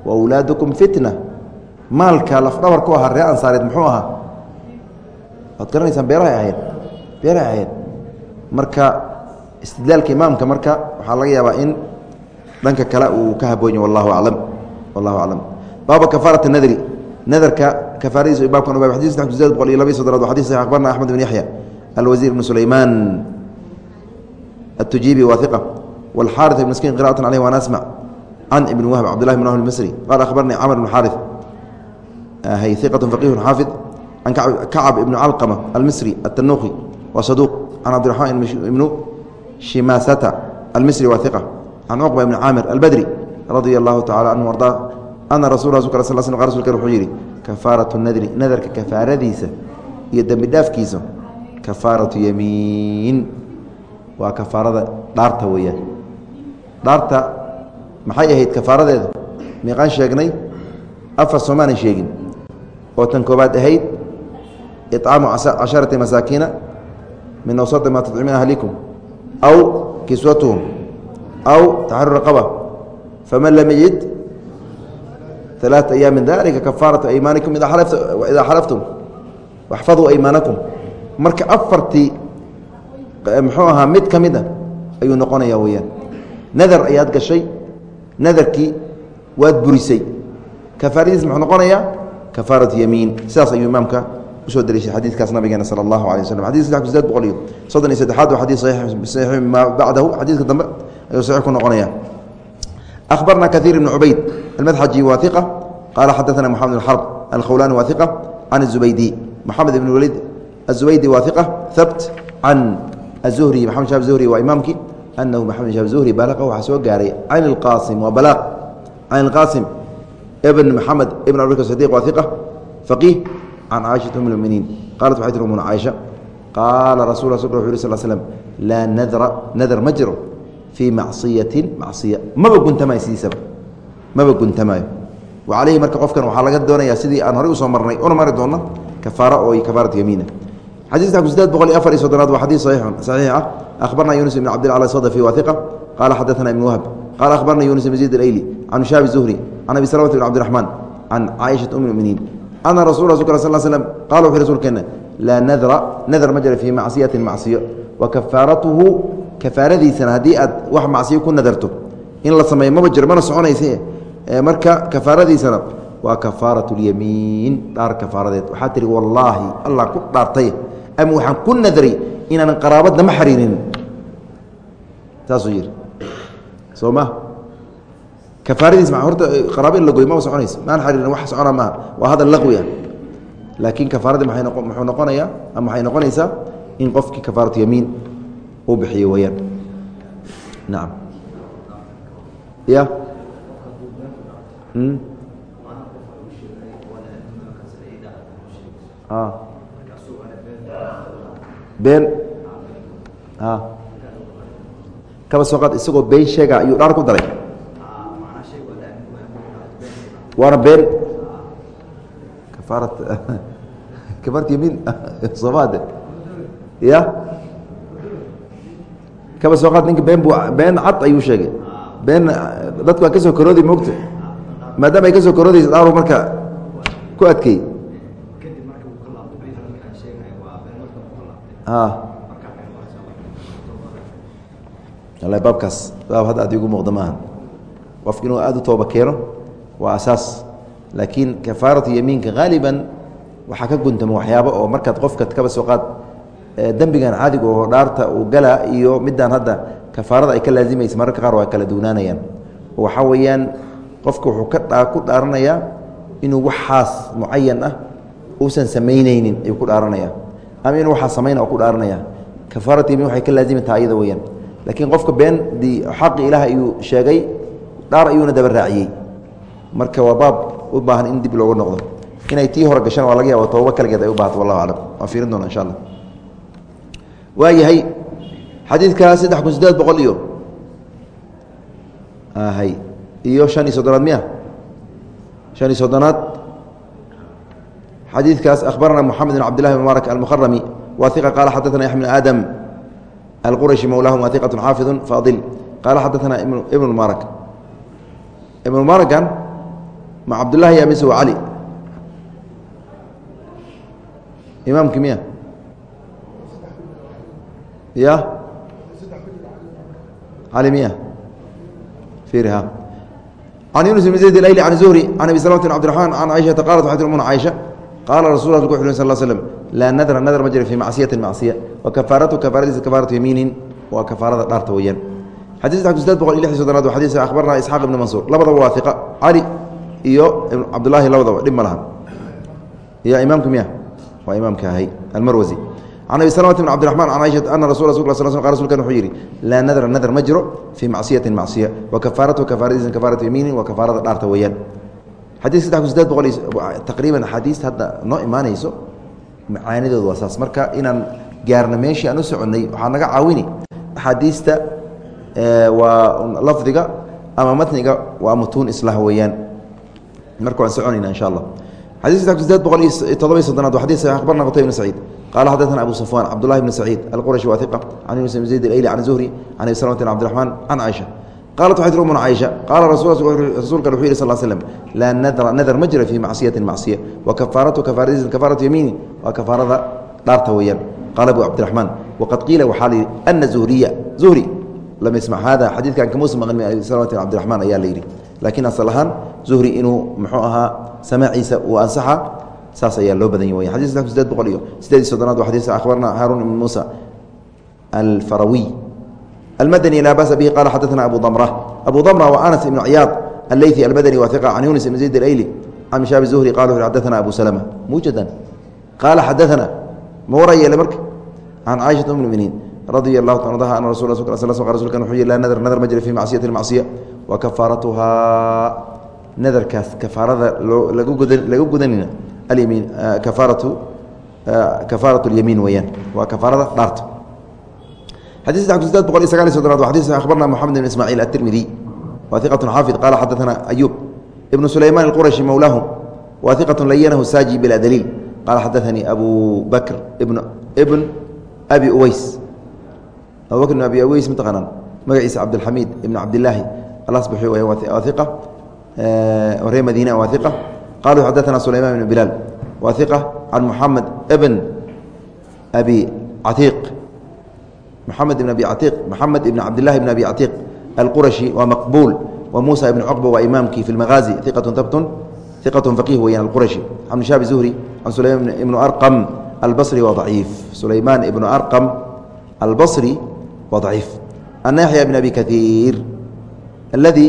wa wlaadukum fitna. Maalka lafdhabar ku ahaa ree ansaareed muxuu ahaa? Waad garanaysaan beerahay ahayd beerahay ahayd marka istidlaalka imaamka marka waxaa laga yaabaa in dhanka kale uu ka haboonya wallahu aclam wallahu aclam baaba kafaarat nadri nadarka kafaaradiisa baabkan ubab xadis saddex kun sideed boqol iyo laba iyo soddonaad waa xadis saxiix akhbarna axmed ibn yaxya alwasiir ibn sulaymaan التujiibi waaثiqa والxاariث بن مسkin qراءة عليه وأna أسمع can iبن wهب cبd لله بن wهب المصري qال أخبرني cمر بن xاriث hy ثiqة فقيه xاaفظ can كacب بن علقمة المصري التنوqي wa صدوq can cبدiرحمن بن شimaasة المصري wa ثiقة can cuqba bni caamir albadri radia allahu tacala canhu ardaa ana rasul rasuulka wuxuu yidhi kafaaratu nadri nadarka kafaaradiisa iyo dembi dhaafkiisa kafaaratu yemiin waa kafaarada dhaarta weeyaan. Dhaarta maxay ahayd kafaaradeeda miiqaan sheegnay afar soomaanan sheegin. Oo tan koobaad ahayd icaamu casharati masaakiina min awsati maa tudcimina ahlikum aw kiswatuhum. aw taxriru raqaba faman lam yajid alaaث ayaam min dalika kafaaraةu aymaanikum idaa xalaftum waxfaduu aymaanakum marka afartii muxuu ahaa mid ka mid a ayuu noqonaya weyaan nadar ayaad gashay nadarkii waad burisay kafaaradiis muxuu noqonayaa kafaaraةu yamiin sidaas ayuu imaamka usoo dariishay xadiidkaas nabigeena sala allahu alay waslm xadis saddex kun sideed boqol iyo soddon iyo saddexaad waa xadii saxiix maa bacdahu xadiidka dambe barna kair bn cubayd amadaji wa qaala xadaana mxamed bn xarb alkhawlani wa can ubaydi maxamed ibn welid azubaydi wa habt can azuhri mamed shab zuhri waa imaamkii anahu maxamed shab zuhri balaqa waxaa soo gaaray can اqaasim waa balaq. Can اqaasim ibn maxamed ibn abubakr sidiq wa iqa faqiih can caaishat um muminiin qaalat waxay tir umuna caaisha qaala rasul u u sl slm laa nadra nadar ma jiro fii macصiyatin macصiya maba guntamaayo sidiisaba maba guntamaayo wa calayhi marka qofkan waxaa laga doonayaa sidii aan horey usoo marnay una mari doonno kafaaro oo kafaarat yamiina xadiiska ku sideed boqol iyo afar iyo soddonaad waa xadiis saxiix ah akhbarna yunus ibn cabdilcala sadafi wahiqa qaala xadaثana ibn wahb qaala akhbarna yunus ibn zayd alayli can shaabi zuhri can abi salmata bn cabdiraxmaan can caaishaةa um muminiin ana rasul rasulka sal slm qala wuxu rasuulkeena laa nadra nadar ma jira fii macsiyatin macsiyo wa kafaaratuhu kafaaradiisana haddii aad wax macsiyo ku nadarto in la sameeyo maba jiro mana soconaysa marka kafaaradiisana waa kafaaraة اlyamiin dhaar kafaaradeed. Waxaa tihi wallaahi allah ku dhaartay ama waxaan ku nadray inaanan qaraabadna ma xariirinin. Saasuu yihi soo ma? Kafaaradiis horta qaraabo in la goy maba soconayso maan xariirin wax socona maaha. Waa hadal laqwi ah. Laakiin kafaaradii muxuu noqonayaa ama waxay noqonaysaa in qofkii kafaaratu yamiin uu bixiyo weyaan nacam ya. Been. Kaba soo qaad isagoo been sheega ayuu dhaar ku daray. Waana been. Kafaarat *laughs* kafaarta yamiin *laughs* soomade ya kaba soo qaad ninka been bu been cad ayuu sheegay. Been dadku waa ka soo moogta maadaama ay ka soo koroodaysa dhaaru marka ku adkeey a baabkaas baab hadda ad igu muuqda maaha qofka inuu aada u tooba keeno waa asaas. Laakiin kafaaratu yamiinka haaliban waxaa ka guntama waxyaabo oo markaad qofka kaba soo qaad dembigan caadiga oo dhaarta uu galaa iyo midaan hadda kafaarada ay ka laazimaysa mararka qaar waa kala duwnaanayaan waxaa weeyaan qofka wuxuu ku dhaaranayaa inuu waxaas mucayan ah uusan samaynaynin ayuu ku dhaaranaya. Ama inuu waxaa samayna ku dhaaranaya. Kafaaratu yamiin waxay ka laazimaytaa ayada weyaan laakiin qofka been di xaqi ilaah ayuu sheegay dhaar ayuuna daba raaciyey. Marka waa baab u baahan in dib looga noqdo. Inay tii hore gashaan waa laga yaaba tooba kaligeed ay u baahato wallahu aclam waan fiirin doona insha allah waa yahay xadiidka saddex kun sideed boqol iyo hay iyo shan iyo soddonaad miya? Shan iyo soddonaad. Xadiidkaas akhbarana moxamed bn cabdillahi bn mubaarak almuharami wa iqa qaala xadaثana yaxya bn aadam alqurashi mowlaahum wa iqatu xaafidu faadil qaala xadaثana ibn mubaarak ibn mubarakan ma cabdullahi ya mise waa cali imaamki miya ya alimiya iiriha can yunus bn zayd alayli can zuhri can abi salmt bn abdiraxman can caiشhata qalat waxay tirmuna caiشha qaala rasul a wuxu sal slm laa nadra nadr ma jira fii macsiyati macsiya wa kafaaratu kafaaradiisa kafaaratu yamiinin waa kafaarada dhaarta weyaan xadii saddex kun sideed boqol iyo lix sodonaad wa xadiis akhbarna isxaaq ibni mansuur labadaba waa iqa cali iyo cabdulaahi labadaba dhib ma laha ya imaamku miya waa imaamka ahay almarwasi an abi slmt bn cbdiamaan an aisha ana rasu rasuka wuu yihi laa nadra nadr ma jiro fii macsiyatin macsiya wakafaarat kafaaradiisa kafaarat yamiini wa kafaarada dhaarta weyaan xadii saddex kun sideed boqol taqriiban axaadiista hadda noo imaanayso macaanidoodu waa saas. Marka inaan gaarna meeshii aan u soconnay waxaa naga caawini. Axaadiista waa lafdiga ama matniga waa mutuun islah weyaan marka waan soconayna insha allah. Xadii saddex kun sideed boqol iyo todobiy soddonaad wa xadii saxiix akhbarna qutay ibn saciid qaala xadaثna abu safwan cabdullahi bn saciid alqurashi waa iqa can yunus bn zayd alayli can zuhri can abi slmt bn cbdiرaحman can caiشha qaalat waxay tir umuna caaisha qaala rasuulkan wuxuu yihi sal slm laa nadra nadar ma jira fii macsiyatin macsiya wa kafaaratu kafaaradiisa kafaaratu yamiini waa kafaarada dhaarta weeyaan qaala abu cabdiraxmaan waqad qiila waxaa la yidhi ana zuhriya zuhri lam yasmac hada xadiidkan kamuusa maqan min abi salawat cabdiraxmaan ayaa la yidhi laakiin asal ahaan zuhri inuu muxuu ahaa samaaciisa uu ansaxa saas ayaa loo badan y xadis sideed boqol iyo sideed iyo soddonaad wa xadis akhbarna haaruun ibn muusa alfarawiy almadni laa basa bihi qala xadaثna abu damra abu damra wa anas ibn ciyaad aleyثi almadni wa iqa can yunis ibn zayd alayli can mishaabi zuhri qala xadaثna abu salma mujadan qaala xadaثna ma wara yeele marka can caaishaa um muminiin radia اlahu ta adaha ana rasul rasulkan wuxuu yihi laa nadr nadr ma jira fi macsiyati macsiya wa kafaaratuhaa nadarkaas kafaarada laga gudanina alyamiin kafaaratu kafaaraة اlyamiin weyaan waa kafaarada dhaarta xadيث سدed بqل iyo sagaل sodnaad xadيث أخبرna محمد بن إسماعيل الترمذي wa ثiqة xافظ qال xadثna أيوب بن سليمان الqرشي mولاهم wa ثiqة لynه sاجي بلا dليل qال xadثnي أbو بكر بن أbي uweys abu bكر بن أbي uweys mtaqaanaan magaciisa cabdالحميد بن cabdاللaahi aلصبحي wa ثiqة ree mdينة wa ثiqة qaluu xadaana sulayman bn bilaal wa iq can muxamed bn abi catiiq muxamed ibn abi catiiq maxamed ibn cabdillahi bn abi catiiq alqurashi waa maqbuul wa muusa ibn cuqba waa imaamkii fi lmahaazi iqatun tabtun iqatun faqiih weyan alqurashi can shaabi zuhri can sulaymaan ibnu arqam albasri waa daciif sulaymaan ibnu arqam albasri waa daciif ana yaxya bn abi kaiir aladi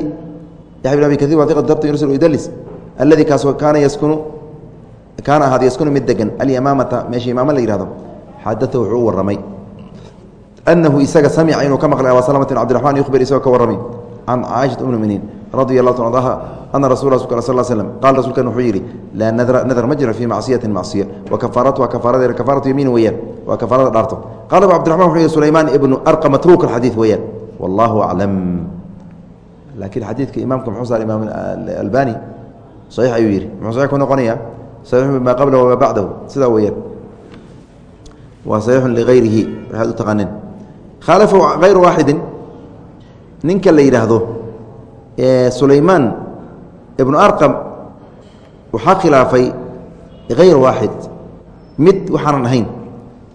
yaxya bn abi kair waa iqatun tabtun yursal idalis aladi kaas kaana yaskunu kaana ahaada yaskunu mid degan alimamata meesha imaamo la yihahdo xadata wuxuu u waramay anahu isaga samica inuu ka maqlay aba salamatin cbdiraman yuhbir isagoo ka warramay can caaishat um radi allah ta anha ana rasul sal slm qaala rasuulkan wuxuu yidhi laa nadar ma jiro fii macsiyatin macsiya wa kafaaratuha kafaaradeeda kafaaratu yamiin weeyaan waa kafaarada dhaarto qaala abu cbdiraman wuxuu yihi sulaymaan ibnu arqa matruuk alxadiid weeyaan wallahu aclam laakiin xadiidka imaamka muxuu saar imaam albani صaxiix ayuu yihi muxuu saxiix ku noqonaya saxiixu bima qablahu wama bacdahu sidaa weeyaan waa saxiixu ligayrihi waxaad u taqaaneen khaalafa hayru waaxidin ninka la yidhaahdo sulaymaan ibnu arqam waxaa khilaafay hayr waaxid mid waxaanan ahayn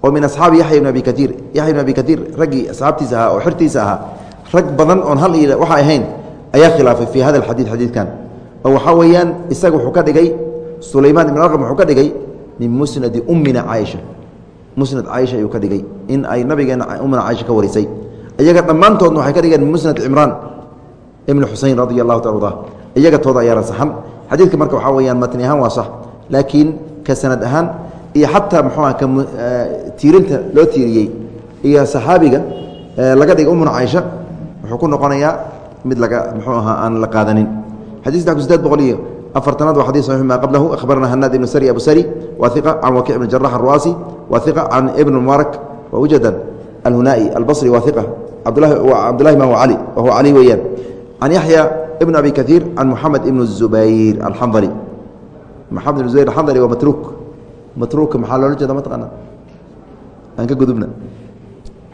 oo min asxaabi yaxya ibn abi kaiir yaxya ibn abi kaiir raggii asxaabtiisa ahaa oo xertiisa ahaa rag badan oon hal waxa ahayn ayaa khilaafay fii hada alxadiid xadiidkan oo waxaa weeyaan isaga wuxuu ka dhigay sulaymaan ibn arqam wuxuu ka dhigay min musnadi ummina caaisha musnad caaisha ayuu ka dhigay in ay nabigeena umna caaisha ka warisay. Iyaga dhammaantoodna waxay ka dhigeen musnad cimraan ibn xusein radi allahu ta arda iyaga tooda ayaana saxan xadiidka marka waxaa weyaan matni ahaan waa sax laakiin ka sanad ahaan iyo xataa muxuuah ka tiirinta loo tiiriyey iyo saxaabiga laga dhigay umna caaisha wuxuu ku noqonayaa mid laga muxuu ahaa aan la qaadanin xadiiska ed boqol iyo afartanaad waa xadis ma qablahu ahbarana hanaad ibn sari abusari waiqa can wakic bn jarax aruaasi waiqa can ibn mubaarak wawjadan alhunaa'i albasri waiqa cabdulahi ma cali wahuwa cali weeyaan can yaxya ibn abi kaiir can muxamed ibn zubayr alxandali maxamed ibn zubayr alxandali waa matruuk matruuka maxaa loola jeeda mataqaana aan ka gudubna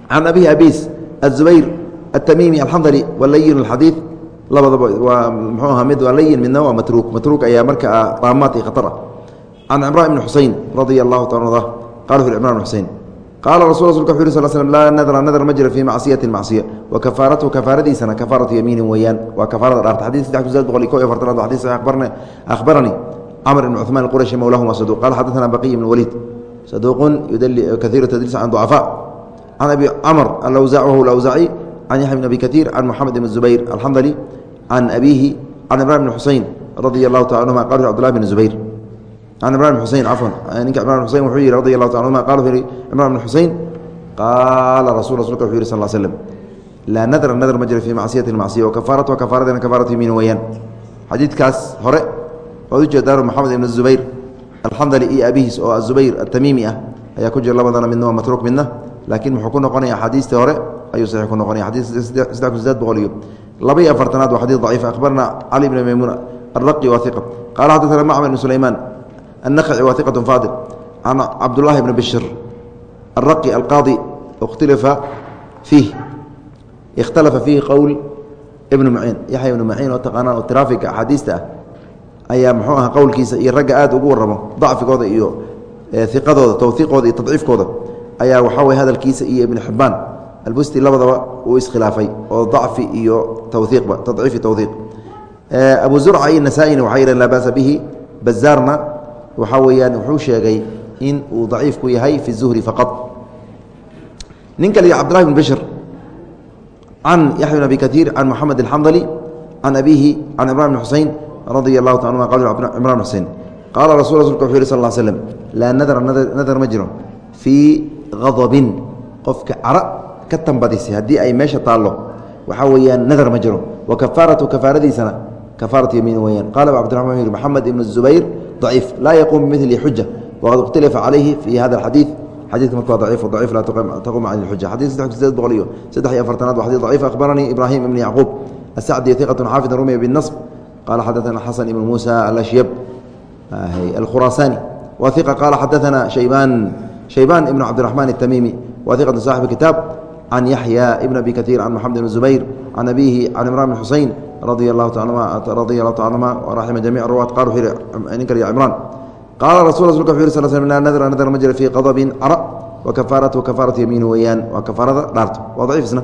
can abihi abis azubayr atamimi alxandali walayin اxadiiث labadaba waa mxuuaha mid waa layin midna waa matruuk. Matruuk ayaa marka ah daamaad iyo khatar ah can cimraan ibni xusein radia allahu taala arda qala wuxu cimran bn xusein qaala rasul rasulka wuxu uri sal slm laa nadra nadar ma jiro fii macsiyati macsiya wa kafaaratu kafaaradiisana kafaaratu yamiinin weeyaan. Waa kafaarada dhaarta. Xadii saddex kusaad boqol iyo iyo afartanaad xadii saxi akhbarani camr ibn cuثmaan qurashi mowlahuma saduq qala xaddaثna baqiy ibn walid saduuqun eh, kahiiru tadliis can ducafaa can abi camr alawsaac wahuw alawsaaci can yaxya bn abi katiir can moxamed ibn zubayr alxandali can abiihi can imran bn xusein radia allahu taala anhuma qal cbdulahi bn zubayr can imran bn xusein cafwan ninka cimran bn xusein wuxuu yihi radi allahu taala anhuma qala wuxuu yihi cimran bn xusein qaala rasul rasulka wuxu yih sal slm laa nadra nadr ma jira fii macsiyati macsiya wakafaaratuha kafaaradeena kafaaratu yamiin weeyaan xadiidkaas hore ood ujeedaan moxamed ibn zubayr alxandali iyo abihiis oo azubayr atamiimi ah ayaa ku jira labadana midna waa matruuk midna laakiin muxuu ku noqonaya axaadiistii hore ayuu saxiix ku noqonaya xadis saddex kun sideed boqol iyo laba iyo afartanaad waa xadis daciif akhbarna cali bn maymuun araqi waa iqa qaala xaddaثna macmar bn sulaymaan annakhaci waa iqat faadil. Can cabdullahi bni bishr araqi alqaadi اkhtilafa fiih. Ikhtalafa fiihi qowl ibnu maciin yaxya ibnu maciin oo taqaanaan oo trafika axaadiista ah ayaa muxuu aha qowlkiisa iyo ragga aad ugu waramo dacfigooda iyo iqadooda towhiiqooda iyo tadciifkooda. Ayaa waxaa weye hadalkiisa iyo ibnu xibbaan albusti labadaba uu iskhilaafay oo dacfi iyo towhiiqba tadciif iyo towhiiq abu zurca iyo nasaa-ina waxay yidhahn laa ba'sa bihi bazaarna waxaa weeyaan wuxuu sheegay in uu daciifku yahay fi zuhri faqad nin kale cbdillahi bn bishr can yaxya bn abi kaiir can moxamed alxandali can abihi can cimran bn xusein radia allahu ta anuma qal cimran bn xusein qaala rasul rasulka wuxu yih sal l slm laa nadra nadar ma jiro. Fii gadabin qofka cara ka tambadisay haddii ay meesha taallo. Waxaa weyaan nadar ma jiro. Wa kafaaratu kafaaradiisana kafaaratu yamiin weyaan qala cabdiraman maxamed ibn zubayr daciif laa yaquum bimili xuja waqad ikhtalafa calayhi fii hada alxadiid xadidka marka waa aciif aciif laa taquum can ilxuja xadidka sadeed boqol iyo saddex iyo afartanaad waa xadid daciif. Akhbaranii ibraahim ibn yacquub asacdi iqatun xaafid rumiya binasb qala xadaana xasan ibn muusa alashyab alkhuraasaani wa iqa qaala xadaana shaybaan shaybaan ibn cabdiraxmaan الtamimi wa iqatu saaxib kitaab can yaxya ibn abi kaiir can moxamed ibn zubayr can abihi can imran bn xusein radia allahu ta anhuma waraxima jamic ruwaat qal wuxuu yihi ninka ya cimraan qaala rasul rasulka wuxu yih sal sl laa nadra nadar ma jira fii qadabin cara wa kafaaratu kafaaratu yamiin weeyaan waa kafaarada dhaarto waa daciif isna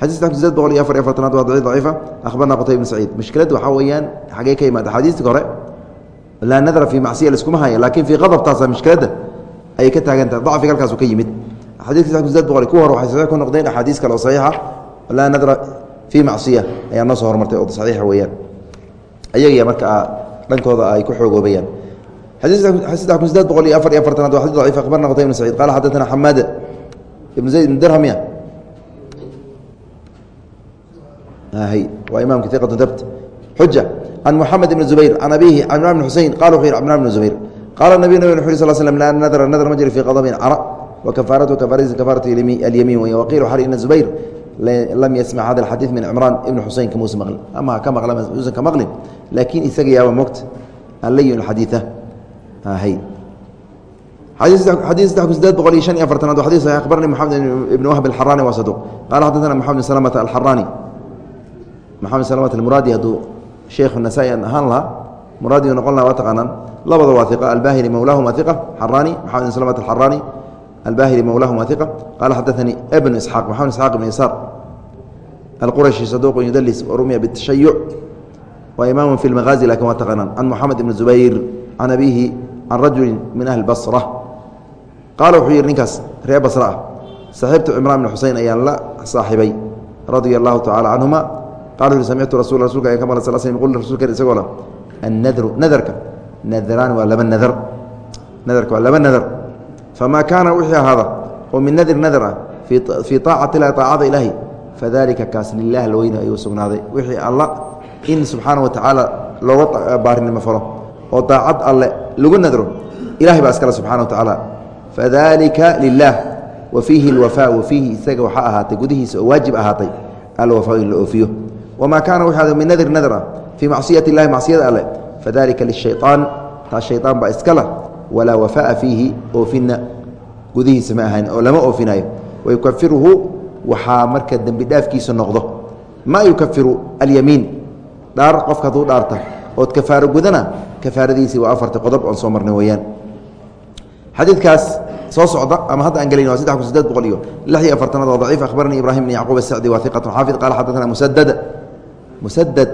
xadis sideed boqol iyo afar iyo afartanaad waa daciif daciifa akhbarna qutay ibn saciid mushkiladda waxaa weeyaan xagee ka imaada axaadiistika hore laa nadra fii macsiya laiskuma haya laakiin fii qadabtaasa mushkiladda ayay ka taagan tahay dacfiga halkaasu ka yimid adk u hor waay ku noqdeen axaadiis kale oo saxiixa. Laa nadra fii macsiya ayaa noo soo hormartay oo saxiixa weeyaan. Ayagaya marka ah dhankooda ay ku xoogoobayaan saddex kun sideed boqol iyo afar iyo afartanaad waa xadii daciif akhbarna qutayb ibn saciid. Qaala xaddatana xamaad ibn zayd ibn dirhamiya hay waa imaamka iqatu dabt xuja can muxamed ibn zubayr can abihi cabdillah bn xusein qala wuxuu yidhi cabdillah bn zubayr. Qaala nabiy nabiga wuxu yh sal slam laa nadra nadr ma jiri fii qadabin cara وkafaaratu kafaaradiisa kafaaraة الyamiin wey وqiil waxaa ina زubayr lam yasmc hada الxadيث min cمraan ibn xusein kamuusa maqlin ama ka maqla usan ka maqlin laakiin isaga yaaba mogta alayin xadiiثa xadيث saddex kun sideed boqol iyo شhan iyo afartanaad xadيث akhbarnii moxamed ibn wahb الxarani waa saduq qala xadثna moxamed slmة alxarani moxamed slmة almuraadi hadduu sheikhu nasaa-i aan ahaan lahaa muraadi noqon laha waa taqaanaan labada waa iqa albahili mowlahum waa iqa xarani moxamed slmة alxarani albahili mawlaahuma iqa qaala xadaanii bnu isxaaq maxamed isxaaq ibn isaar alqurashi saduuqun yudalis warumiya bitashayuc wa imaamun fi lmahaazi laakiin waa taqaanaan can muxamed ibni zubayr can abiihi can rajuli min ahli basra qaala wuxuu yidhi ninkaas reer basra ah saaxiibtu cimraan bn xuseyn ayaan la saaxibay radia allahu tacala canhuma qala wuxu samictu rasul rasulka ayan ka maqla sal sl qul rasuulkan isagoo leh annadru nadarka nadaran waa laba nadar nadarka waa laba nadar famaa kaana wixii ahaada oo min nadr nadr ah fii aacati lahi aacada ilaahi fadalika kaas lilah lweyne ayuu sugnaaday wixii alla in subxaana wa tacaala looga baarinimo falo oo daacad alle lagu nadro ilahay baa iskale subxana wa tacaala fadalika lilah wa fiihi اlwafaa wa fiihi isaga waxaa ahaatay gudihiisa oo waajib ahaatay alwafaa in la oofiyo wamaa kaana waxaad min nadr nadr walaa wafaaa fiihi oofina gudihiisa ma ahan oo lama oofinayo. Wayukafiruhu waxaa marka dembi dhaafkiisa noqdo. Maa yukafiru alyamiin. Dhaar qofka hadduu dhaarta ood kafaaro gudana kafaaradiisii waa afarta qodob oon soo marnay weyaan xadiidkaas soo socda ama hadda aan gelayn waa saddex kun sideed boqol iyo lix iyo afartanaad waa daciif akhbaranii ibrahim bn yacquub asacdi waa iqatu xaafid qala xadaثana musadad musadad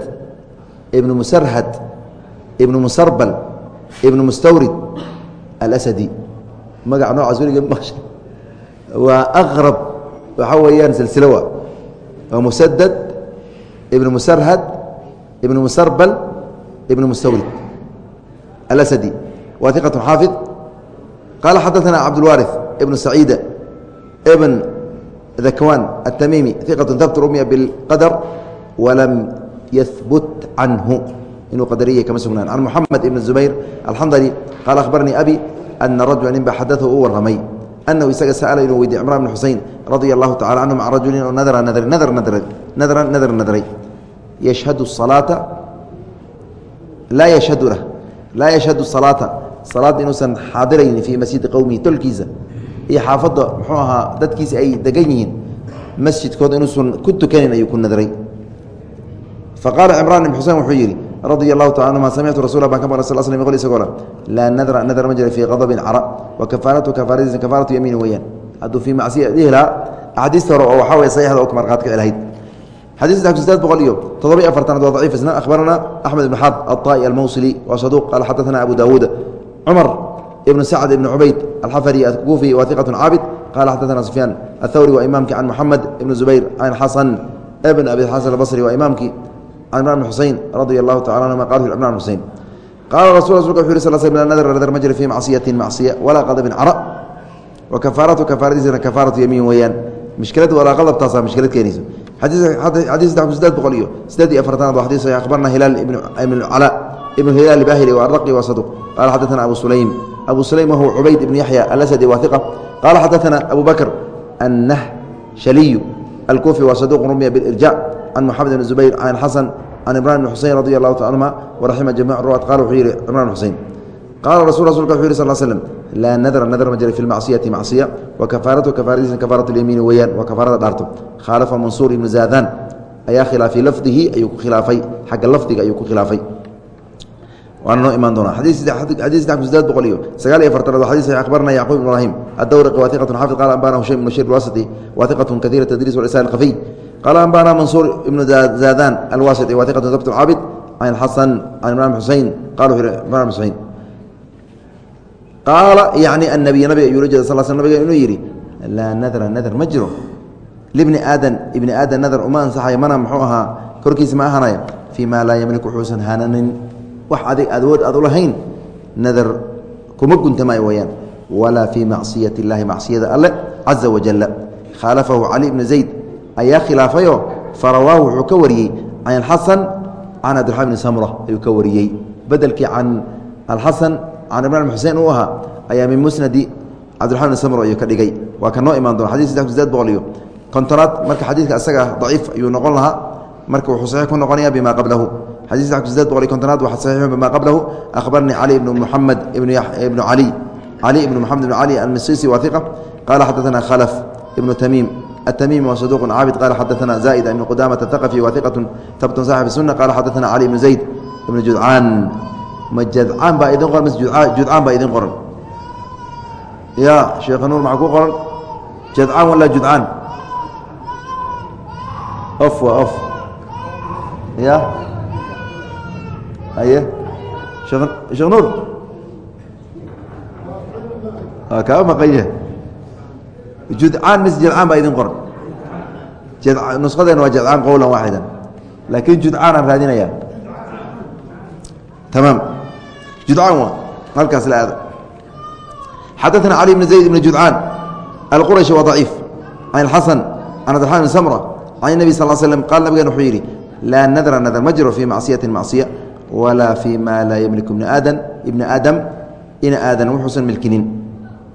ibnu musarhad ibnu musarbal ibnu mustawrid alasadi magaca noocaas weliga maqsha waa aqrab waxaa weeyaan silsilo wa waa musadad ibnu musarhad ibnu musarbal ibnu mustawrid alasadi waa iqatu xaafid qala xadaثna cabdاlwariث ibn saciida bn dakwan الtamimi iqaة habt rumiya bاlqadr walam yahbut canhu inuu qadariya kama sugnaan can muxamed ibn zubayr alxandali qaala ahbaranii abi ana rajula nin ba xadaahu u warramay anahu isaga sa'ala inuu weydiy cimran bn xusein radia allahu tacala canhu maca rajulin oo nadara nadaran nadar nadray yashhadu salaata laa yashhadu lah laa yashhadu salaata salaada inuusan xaadirayni fii masjidi qowmihi tolkiisa iyo xaafadda muxuu ahaa dadkiisa ay degan yihiin masjidkooda inuusan ku tukanayn ayuu ku nadray faqaala cimraan ibn xusein wuxuu yidhi radia allahu taala anuma samictu rasula baan ka maqlay sal sl qol isagoo laa nadra nadr ma jira fii qadabin cara wa kafaaratu kafaaradiisa kafaaratu yamiin weeyaan hadduu fii macsiya dhihi lahaa axaadiista hore oo waxaa weye saxiixda oo kamarqaadka lahayd xadيث سدed boqol iyo todoba-iyo afartanaad waa ضaciif isna akhbarana أحmed بن xaad الطائي الmوصلي wa صaduq qala xadaثna abu dawuud cmar ibn sacd ibn cubayd alxafri akufi wa iqaة caabid qala xadaثna sufyaan الthawri wa imaamki can mxamed ibn zubayr can xasan bn abi xasan الbصri wa imaamki cimraan xusein radia allahu tacala anuma qal cimran xusein qaala rasul rasulka wuxu yh sl sl nadar nadar ma jiro fii macsiyatin macsiya walaa qadabin cara wa kafaaratu kafaaradiisana kafaaratu yamiin weeyaan mishkilad walaa qadabtaasaa mishkilad keenayso xadiis saddex kun sideed boqol iyo sideed iyo afartanaad waa xadii hilaal ibn calaa ibn hilaal ibahili waa araqi waa saduq qaala xaddatana abu sulaym abu sulaym wahuwa cubayd ibn yaxya alasadi waahiqa qaala xaddatana abu bakr annah shaliyu alkuufi waa saduq rumiya bilirjaac can moxamed ibn zubayr can xasan can imran ibn xusein radi allahu ta anhuma waraxima jamic ruwaat qala wuxuu yihi cimran xusein qaala rasul rasulka wuxu yih sal slm laa nadra nadr ma jira fi lmacsiyati macsiya wa kafaaratu kafaaradiisa kafaarat lyamiini weeyaan waa kafaarada dhaarto khaalafa mansuur ibnu zaadan ayaa khilaafay lafdihi ayuu ku khilaafay xagga lafdiga ayuu ku khilaafay waana noo imaan doonaa xadii saddex kun sideed boqol iyo sagaal iyo afartanaad waa xadis akhbarna yacquub ibn ibrahim addawriqi wa iqatun xafid qala ambana hushaym ibnu shir alwasiti wa iqatun kaiira tadriis walisaan alkhafiy qaala ambana mansuur ibnu zaadan alwasiti wa iqatun zabt caabid can xasan can imran xusein yihi imran xusein qaala yacni annabiy nabiga ayuu la jeeda sal sl nabiga inuu yidhi laa nadra nadr ma jiro libni aadan ibni aadan nadar uma ansaxayo mana muxuu ahaa korkiisa ma ahanaya fii maa laa yamliku wuxuusan hananin wax adig awood aad u lahayn nadar kuma guntamaayo weyaan walaa fii macsiyati اllahi macsiyada alle caza wajala khaalafahu cali ibni zayd ayaa khilaafayoo farawaahu wuxuu ka wariyey can alxasan can cabdiraxman bni samra ayuu ka wariyey. Bedelkii can alxasan can imran xusein uu ahaa ayaa min musnadi cabdiraxman bn samro ayuu ka dhigay. Waa ka noo imaan doona. Xadis saddex kun sideed boqol iyo kontonaad marka xadiidka isaga daciif ayuu noqon lahaa marka wuxuu saxiix ku noqonaya bima qablahu. Xadis saddex kun sideed boqol iyo kontonaad waa saxiixun bima qablahu. Akhbarnii cali ibnu muxamed ibnu cali. Cali ibnu moxamed ibn cali almisisi waa qaala xadaثana khalaf ibnu tamiim التميمي وصدوق عابد قال حدثنا زائد بن قدامة الثقفي وثقة ثبت صاحب السنة قال حدثنا علي بن زيد بن جدعان ma jadcaan baa idin qoran mise judcaan baa idin qoran ya sheekha nuur maxaa ku qoran jadcaan walaa judcaan of waa of ya aye shekh sheekh nuur kaa maqanye judcaan mise jadcaan baa idin qoran nushadeena waa jadcaan qowlan waaxida laakin judcaan aan raadinaya tamaam judcaan waa halkaas la aado xadaثna cali bn zayd bn judcaan alquraشhi waa ضaciif can اxasan can abdرaحman bn samra can الnebi sal slm qaal nabigeen wuxuu yidhi laa nadra nadr ma jiro fii macsiyati macصiya walaa fii ma laa ymliku ibn aadam ibna aadam ina aadan wuxuusan milkinin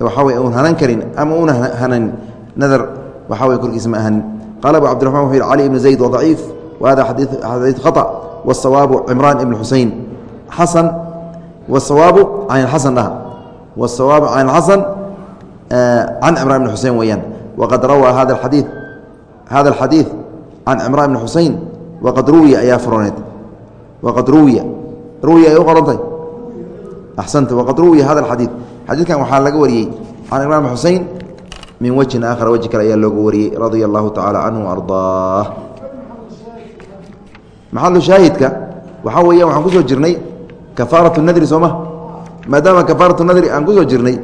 waxa wey un hanan karin ama una hananin nadar waxa wey korkiisa ma ahanin qala abu cabdiraxman wuxuu yidhi cali ibnu zayd waa daciif wa hada xadiid khata wasawaabu cimraan ibn xusein xasan wasawaabu can ilxasan dhaha. Wasawaabu can ilxasan eh, can cimraan ibn xusein weeyaan. Waqad rawaa hada alxadiid hada alxadiid can cimraan ibn xusein waqad ruwiya ayaa furooneed waqad ruwiya ruwiya ay u qorantay axsanta waqad ruwiya hada alxadiid xadiidkan waxaa laga wariyey can imran bn min wajhin aakhar wejhi kale ayaa looga wariyey radia allahu tacaala canhu ardaa maxalu shaahidka waxaa weeyaan waxaan ku soo jirnay kafaaratu nadri soo ma? Maadaama kafaaratu nadri aan ku soo jirnay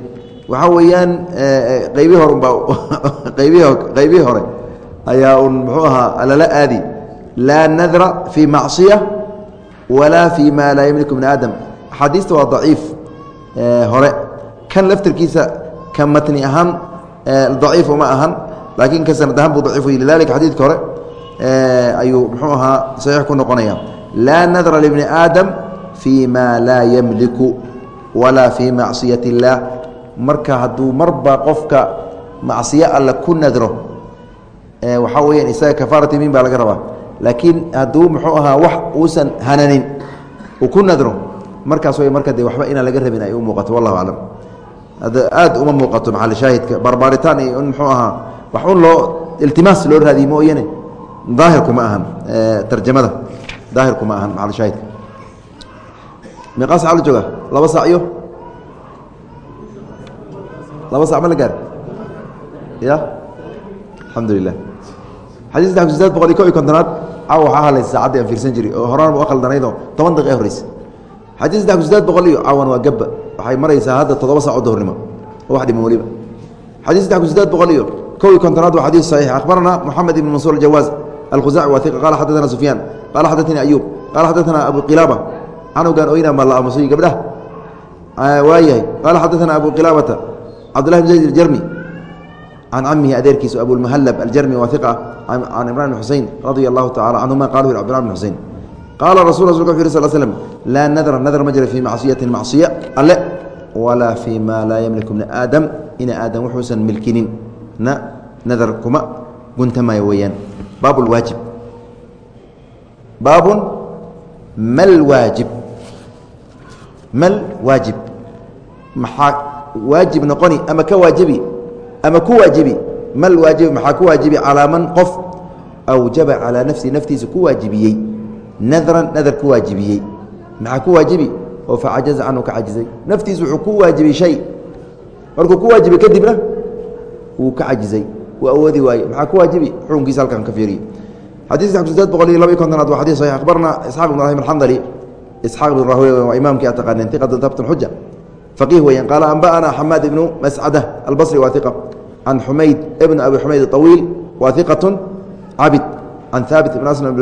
waxaa weeyaan eh, eh, qaybii hore ubaa *laughs* qaybihii hore ayaa un muxuu ahaa lala aadi. Laa nadra fii macصiya walaa fii ma laa yamliku bn aadam. Axaadiista waa daciif eh, hore kan laftirkiisa ka matni ahaan daciif uma ahan laakiin ka sanad ahaan buu daciif lidalika xadiidka hore ayuu muxuu ahaa saxiix ku noqonaya. Laa nadra libni aadam fii ma laa yamliku walaa fii macsiyat اllaah marka hadduu marba qofka macsiyo alle ku nadro waxaa weyaan isaga kafaarat yamiin baa laga rabaa. Laakiin hadduu muxuu ahaa wax uusan hananin uu ku nadro markaas way marka de waxba inaan laga rabin ay u muuqato wallahu aclam aad uma muuqato maxalshaahidka barbaaritaan iyo in muxuu ahaa wax un loo iltimaas loo raadiye mooyane. Daahirku ma ahan tarjamada. Daahirku ma ahan macalshaahidka meeqaa sac la jooga laba sac iyo? Laba sac ma la gaar? Ya? Alxamdu lilah xadis saddex kun sideed boqol iyo ko iyo kontonaad caawa waxaa halaysa saacaddi aan fiirsan jiri oo horaan u khaldanaydoo toban daqiiqa horeysa xadis saddex kun sideed boqol iyo caawan waa gabba. Waxay maraysaa hadda toddoba sac oo duhurnimo oo wax weliba. Xadis saddex kun sideed boqol iyo ko iyo kontonaad waa xadiis saxiix. Akhbarana moxamed ibn mansuur aljawaaz alkhuzaci waa iqa qala xaddatana sufyaan qala xaddatanii ayuub qala xaddatana abu qilaaba. Canowgan oyna ma la aamusoy gabdhaha waayahay qaala xaddatana abu qilaabata cabdullahi bn zayd aljarmi. Can camihi adeerkiisa abulmuhallab aljarmi waa iqa can imran bn xusein radia allahu tacala canhuma qala cbdillah bn xusein qaala rasul yh sl slm laa nadra nadr ma jira fii macsiyatin macsiya alle walaa fii ma laa yamliku bna aadam ina aadam wuxuusan milkinin na nadar kuma guntamaayo weeyaan baab lwaajib baabun mal waajib mal waajib maxaa waajib noqoni ama ka waajibi ama ku waajibi mal waajibi maxaa ku waajibi calaa man qof awjaba calaa nafsihi naftiisa ku waajibiyey nadran nadar ku waajibiyey. Maxaa ku waajibi? Oo facajaza canhu ka cajizay. Naftiisa wuxuu ku waajibiyey shay. Markuu ku waajibay kadibna wuu ka cajizay. Wuu awoodi waaye. Maxaa ku waajibi? Xukunkiisa halkan ka fiiriye xadis sideed boqol iyo laba kontonaad waa xadis saxiix akhbarna isxaaq ibn ibrahim alxandali. Isxaaq ibn rahwe waa imaamkii aad taqaaneen iqatan tabtun xuja faqiih weeyaan qaala anba'ana xamaad ibnu mascada albasri waa iqa can xumayd ibn abi xumayd aطawiil waa iqatun cabid can haabit ibn aslam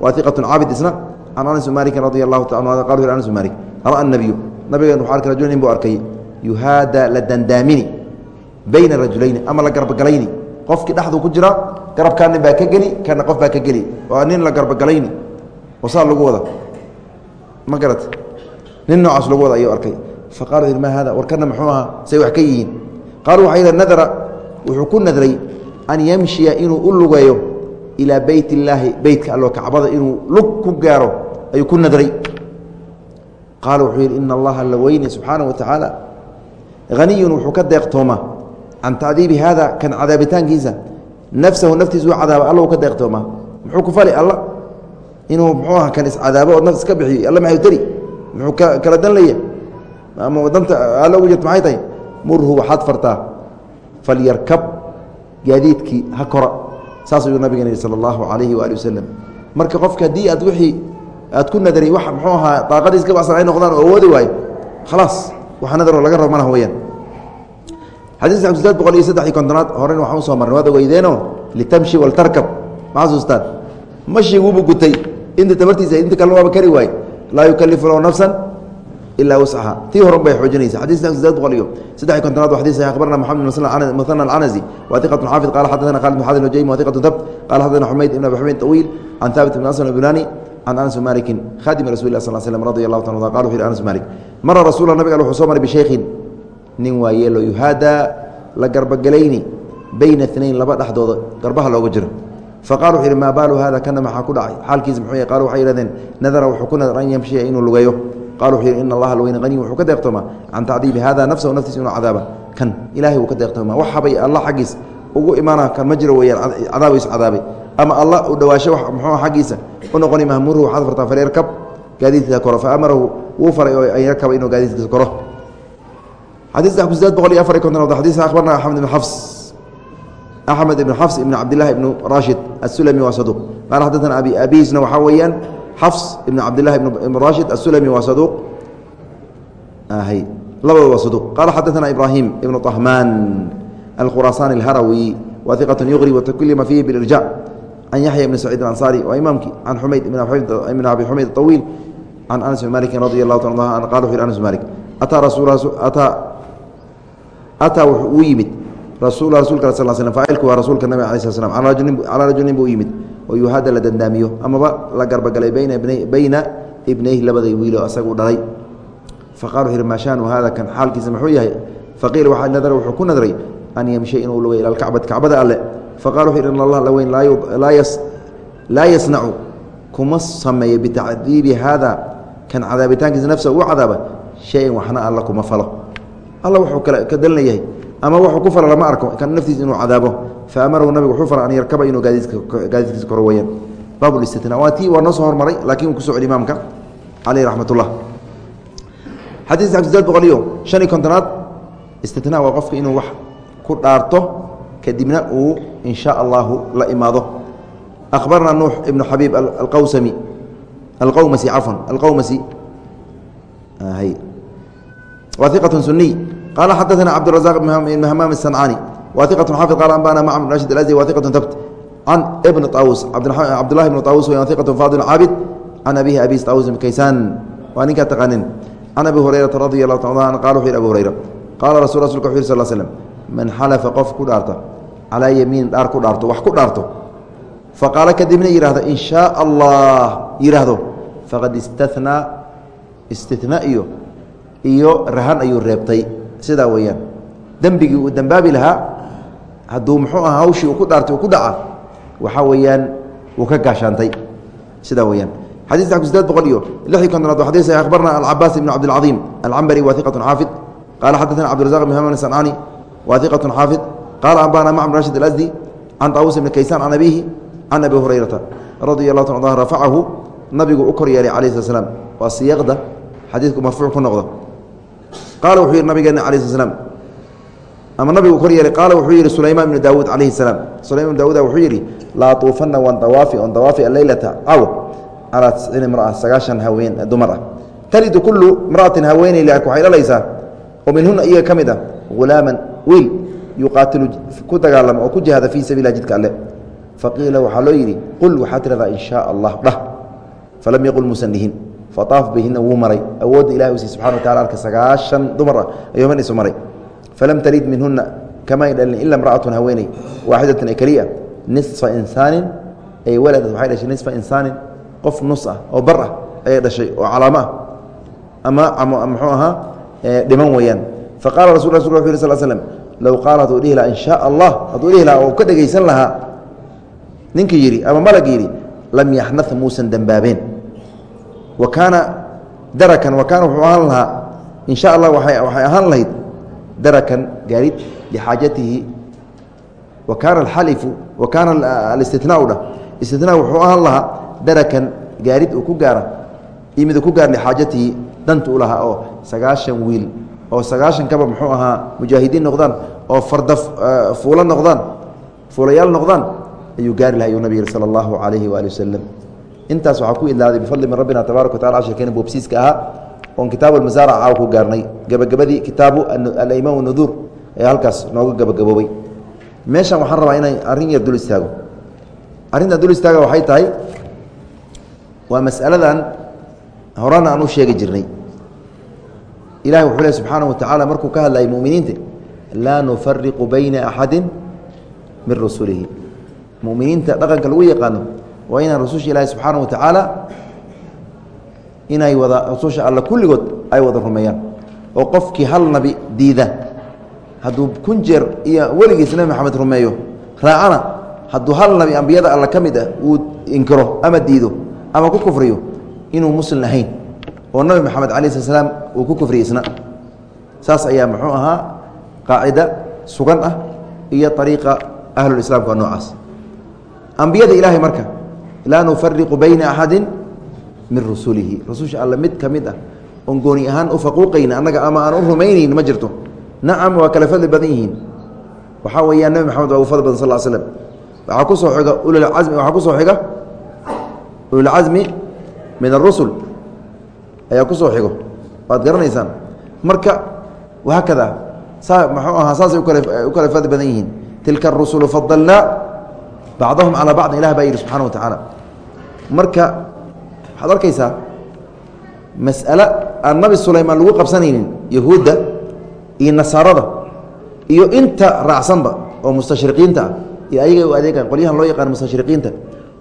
waa iqatun cabid isna? Can anas malikin radi allahu taala qal anas malik ra'a nabiyu nabigeen wuxuu arkay rajul nin buu arkay yuhaada la dandaamini bayna rajulayni ama la garbagalayni. Qofkii dhexduu ku jira garabkaa nin baa ka geli kana qof baa ka geli. Waa nin la garbagalayni. Oo saa lagu wada. Ma garat nin noocaas lagu wada ayuu arkay. Faqala ma hada warkana muxuu ahaa? Say wax ka yihiin. Qaaluu waxay nadara. Wuxuu ku nadray an yamshiya inuu u lugeeyo ilaa beyt illaahi beytka allo kacbada inuu lug ku gaaro ayuu ku nadray. Qaala wuxuu yidhi ina allaha la subxaana wa tacaala. Haniyun wuxuu ka deeqtoomaa can tacdiibi haada kan cadaabitaankiisa. Nafsahu naftiisu cadaaba alla ka deeqtoomaa muxuu ku fali alla inuu muxuu aha kan iscadaabo oo nafs iska bixiyo alla maxay tari? Muxuu kala dan leeya ama wadanta alla ugu jirta maxay tahay? Murhu waxaad fartaa falyarkab gaadiidkii ha kora saas ayuu nabigan yihi sala allahu calayhi waali wasalam marka qofka haddii aad wixii aad ku nadari wax muxuu ahaa daaqadiis ka baxsan ay noqdaan oo awoodi waayo khalaas waxa nadaroo laga rabo malaha weyaan xadiis sideed boqol iyo saddex iyo kontonaad horena waxaan u soo marnay waad ogeydeeno litamshi waltarkab ma xasuustaan mashiguubu gutay inta tabartiisa inta kalena kari waaye laa yukalifu lahu nafsan ilaa wascaha tii horan bay xoojinaysa xadis sideed boqol iyo saddex iyo kontonaad wa xadis akhbarna moxamed muhana alcanazi wa iqatu xaafid qala xadana khalid bn xadin hujaymi wa iqatu dabt qala xadana xumayd ibn abi xumayd tawiil can haabit ibn aslam bunani can anas malikin khadimi rasul lah sal slm radi allahu ta qala wuxu yhi anas malik mara rasuula nabig al wuxuu soo maray bishaykhin nin waayeelo yuhaadaa la garbogelayni bayna inayn laba dhexdooda garbaha looga jiro faqala wuxu yidhi maa baalu hada kana maxaa ku dhacay xaalkiisa muxuu qalu waxay yihahdeen nadara wuxuu ku nadar an yamshiya inuu lugeeyo qala wuxuu yidhi ina allaha alweyne haniy wuxuu ka deeqtoomaa can tacdiibi hada nafsahu naftiisa inuu cadaaba kan ilahay wuu ka deeqtoomaa wax habay allah xaggiis ugu imaana kan ma jiro weyaan cadaabaysu cadaabay ama allah u dhawaasho wax muxuu xaggiisa u noqoni mahmuruhu waxaad fartaa falyarkab gaadiidkiisa koro fa amarahu wuu faray oo an yarkaba inuu gaadiidkiisa koro xadis saddex kun sideed boqol iyo afar konton xadis akhbarna axmed ibn xafs axmed ibn xafs ibn cabdillahi ibnu rashid asulami waa saduuq qaala xaddatana abi abiisna waxaa weeyaan xafs ibn cabdillahi ibn rashid asulami waa saduuq hy labada waa saduuq qaala xaddatana ibrahim ibnu طahmaan alkhuraasaani alharawi wa iqat yuqri watakulima fiihi bilirjac can yaxya ibni saciid alansaari waa imaamkii. Can xumayd ibn abi xumayd awiil can anas bn malikin radi allahu ta qala wuxu yhi anas malik ataa ataa wuxuu uu yimid rasul rasulka sal slm faacilku waa rasuulka nabig ala sl slam calaa rajulin buu yimid oo yuhaada la dandaamiyo amaba la garbagalay bayna ibnayh labaday wiilo asagu dhalay faqala wuxu maa shaanu hada kan xaalkiisa muxuu yahay faqiila waxaa nadara wuxuu ku nadray an yamshiya inuu lugay ila alkacbati kacbada alle. Faqala wuxu in allah la laa yasnacu kuma sameeyo bitacdiibi haada kan cadaabitaankiisa nafsa uu cadaaba shayan waxna alla kuma falo. Alla wuxuu kale ka dalinayahay ama wuxuu ku fala lama arko kan naftiisa inuu cadaabo fa amarahu nabigu wuxuu fala an yarkaba inuu gaadiidkiisa koro weyaan baab istina waa noo soo hormaray lakiin uu ku socol imaamka caleyh raxmat ullah xadiis cabdisaad boqoliyo shan iyo kontonaad istina waa qofka inuu wax ku dhaarto kadibna uu in allahu la imaado. Akhbarna nuux ibnu xabiib alqawsami alqowmasi cafwan alqowmasi waa iqatun suniy qala xadaثna cabdالرaزاq ibn hamaam الsancani wa iqaة xaafid qala anbana mcmr bn rashid alأزdi wa iqaة tabt can ibn طawus cabdulahi bn طawus wa iqaة faadil caabid can abihi abis طawus bn kaysaan waa ninkaa taqaanin can abi hurayrata radi اlahu ta an qala wuxu yhi abu hurayra qaala rasul rasulka wuxu yh sal slm man xalafa qof ku dhaarta calaa yamiinin dhaar ku dhaarto wax ku dhaarto faqaala kadibna yihahdo in shaa allah yidhaahdo faqad istanaa istina iyo iyo rahan ayuu reebtay sidaa weeyaan dembigii uu dembaabi lahaa hadduu muxuu aha hawshii uu ku dhaartay uu ku dhaca waxaa weeyaan wuu ka gaashaantay sidaa weyaan xadis sideed boqol iyo lixii kontonaad xadis akhbarna alcabaas ibn cabdilcaiim alcambari wa iqatu xaafid qala xadaثna cbdirazaq bn hman sancani wa iqatu xaafid qala ambana macmr rashid alasdi can طaawus ibni kaysaan can abihi can abi hurayrata radia اlah ta rafacahu nabigu u kor yeelay alah slat slam waa siyaqda xadiidku marfuuc ku noqdo qaala wuxuu yihi nabigeena ala sl slam ama nabigu kor yeelay qaala wuxuu yihi sulaymaan ibnu daawuud calayhi salaam sulayman ibn daawuud wuxuu yidhi laa tuufanna waan dawaafi on dawaafi alleylata caw calaa tisciin imraa sagaashan haween dumar ah talidu kullu imra'atin haweeney laak waxay dhalaysaa oo minhuna iyaga ka mid ah hulaaman wiil yuqaatilu ku dagaalama oo ku jihaada fii sabiilah jidka alle faqiila waxaa loo yidhi qul waxaa tidhahdaa in shaa allah dhah falam yaqul musanihin faaaf bihina wuu maray awoodda ilahi u siy subxana wa tacala arka sagaashan dumar ah ayuu man isu maray falam talid minhuna kamay dhalin ila imra'atun haweeney waaxidatan ee keliya nisfa insaanin ay waladad waxay dhashay nisfa insaanin qof nus ah oo bar ah ayay dhashay oo calaamo ah ama muxuu ahaa dhiman weeyaan faqala rasul rasul u yh sl slm low qaala hadduu dhihi lahaa in shaa allah hadduu dhihi lahaa oo ka dhegaysan lahaa ninkii yidhi ama malag yidhi lam yaxna muusan dembaabeen wa kaana darakan wa kaana wuxuu ahaan lahaa in sha allah waxay ahaan lahayd darakan gaarid lixaajatihi. Wa alxalifu wa kaana alistinaau dhah wuxuu ahaan lahaa darakan gaarid uu ku gaara imid ku gaar lixaajatihi danta u oo sagaashan wiil oo sagaashan kaba muxuu ahaa mujaahidiin noqdaan oo farda fuulo noqdaan fuulayaal noqdaan ayuu gaari laha ayuu nabig sala allahu calayhi waali wasalam intaas waxaa ku idlaaday bifadli min rabbina tabarak wa tacala cashirkeena boobsiiska ahaa oon kitaabu almasaarac ku gaarnay. Gebagabadii kitaabu alaymaan nuduur ayaa halkaas nooga gebagaboobay meeshan waxaan rabaa inay arrin yar dul istaago. Arrintan dul istaaga waxay tahay waa mas'aladan horana aan u sheegi jirnay. Ilahi wuxuu leh subxaanahu wa tacaala markuu ka hadlayay muminiinta laa nufariqu bayna axadi min rusulihi. Muminiinta dhaqanka lagu yaqaano waa inaan rususha ilaahi subxaana wa tacaala inay wada rususha alla kulligood ay wada rumeeyaan. Oo qofkii hal nabi diida hadduu kun jeer iyo weligiis nebi maxamed rumeeyo raacana hadduu hal nabi ambiyada alla ka mid ah uu inkiro ama diido ama ku kufriyo inuu muslim ahayn oo nabi maxamed calayi slat slaam uu ku kufriye isna. Saas ayaa muxuu ahaa qaacida sugan ah iyo ariiqa ahlulislaamka noocaas. Ambiyada ilaahay marka laa nufariqu bayna axadi min rusulihi. Rususha alle mid ka mid ah oon gooni ahaan u faquuqayna annaga ama aan u rumaynayn ma jirto. Nacam waa kala fadli badan yihiin. Waxaa weeyaan nebi maxamed waa ugu fadli badan sal l slm waxaa ku soo xiga ululcami waxaa ku soo xiga ululcasmi min arusul ayaa ku soo xigo. Waad garanaysaan. Marka wahaakada saa muxuu ahaa saasay u kala fadli badan yihiin. Tilka arusulu fadalnaa bacdahum calaa bacdin ilah baa yidhi subxana wa tacaala marka waxaad arkaysaa mas'ale aan nabi sulaymaan lagu qabsanaynin yahuudda iyo nasaarada iyo inta raacsanba oo mustashriqiinta ah. Iyo ayaga u adeegaan qolyahan loo yaqaan mustashriqiinta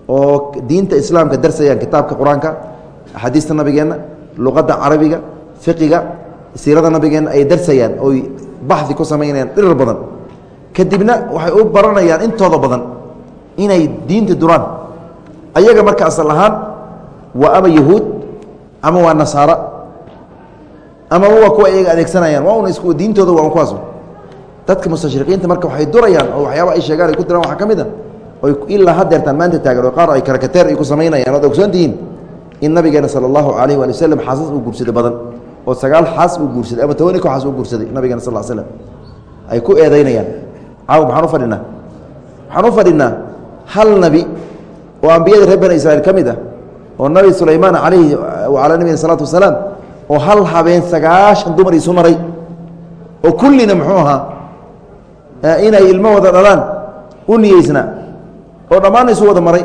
oo diinta islaamka darsayaan kitaabka qur'aanka axaadiista nabigeenna luqadda carabiga fiqiga siirada nabigeenna ay darsayaan oy baxdi ku samaynayaan dhirar badan. Kadibna waxay u baranayaan intooda badan inay diinta duraan ayaga marka asal ahaan waa ama yahuud ama waa nasaara amaba waa kuwa iyaga adeegsanayaan waa una isku diintooda waa kuwaas. Dadka mustashriqiinta marka waxay durayaan oo waxyaaba ay sheegaan ay ku diraan waxaa ka mid a oy ilaa hadeertaan maanta taagan oo qaar ay karakateer ay ku samaynayaan oad ogsoontihiin in nabigeena sala allahu calayh waali wasalam xaasas uu guursaday badan oo sagaal xaas uu guursaday ama toban iko xaas uu guursaday nabigeena sal slam ay ku eedaynayaan. Caaw maxaan u fadhinaa? Waxaan u fadhinaa? Hal nabi oo ambiyada reer bani israiil ka mid ah oo nabi sulaymaan calayhi wacalaa nabiyina salaatu wasalaam oo hal habeen sagaashan dumar isu maray oo kullina muxuu ahaa inay ilmo wada dhalaan u niyeysnaa oo dhammaan isu wada maray.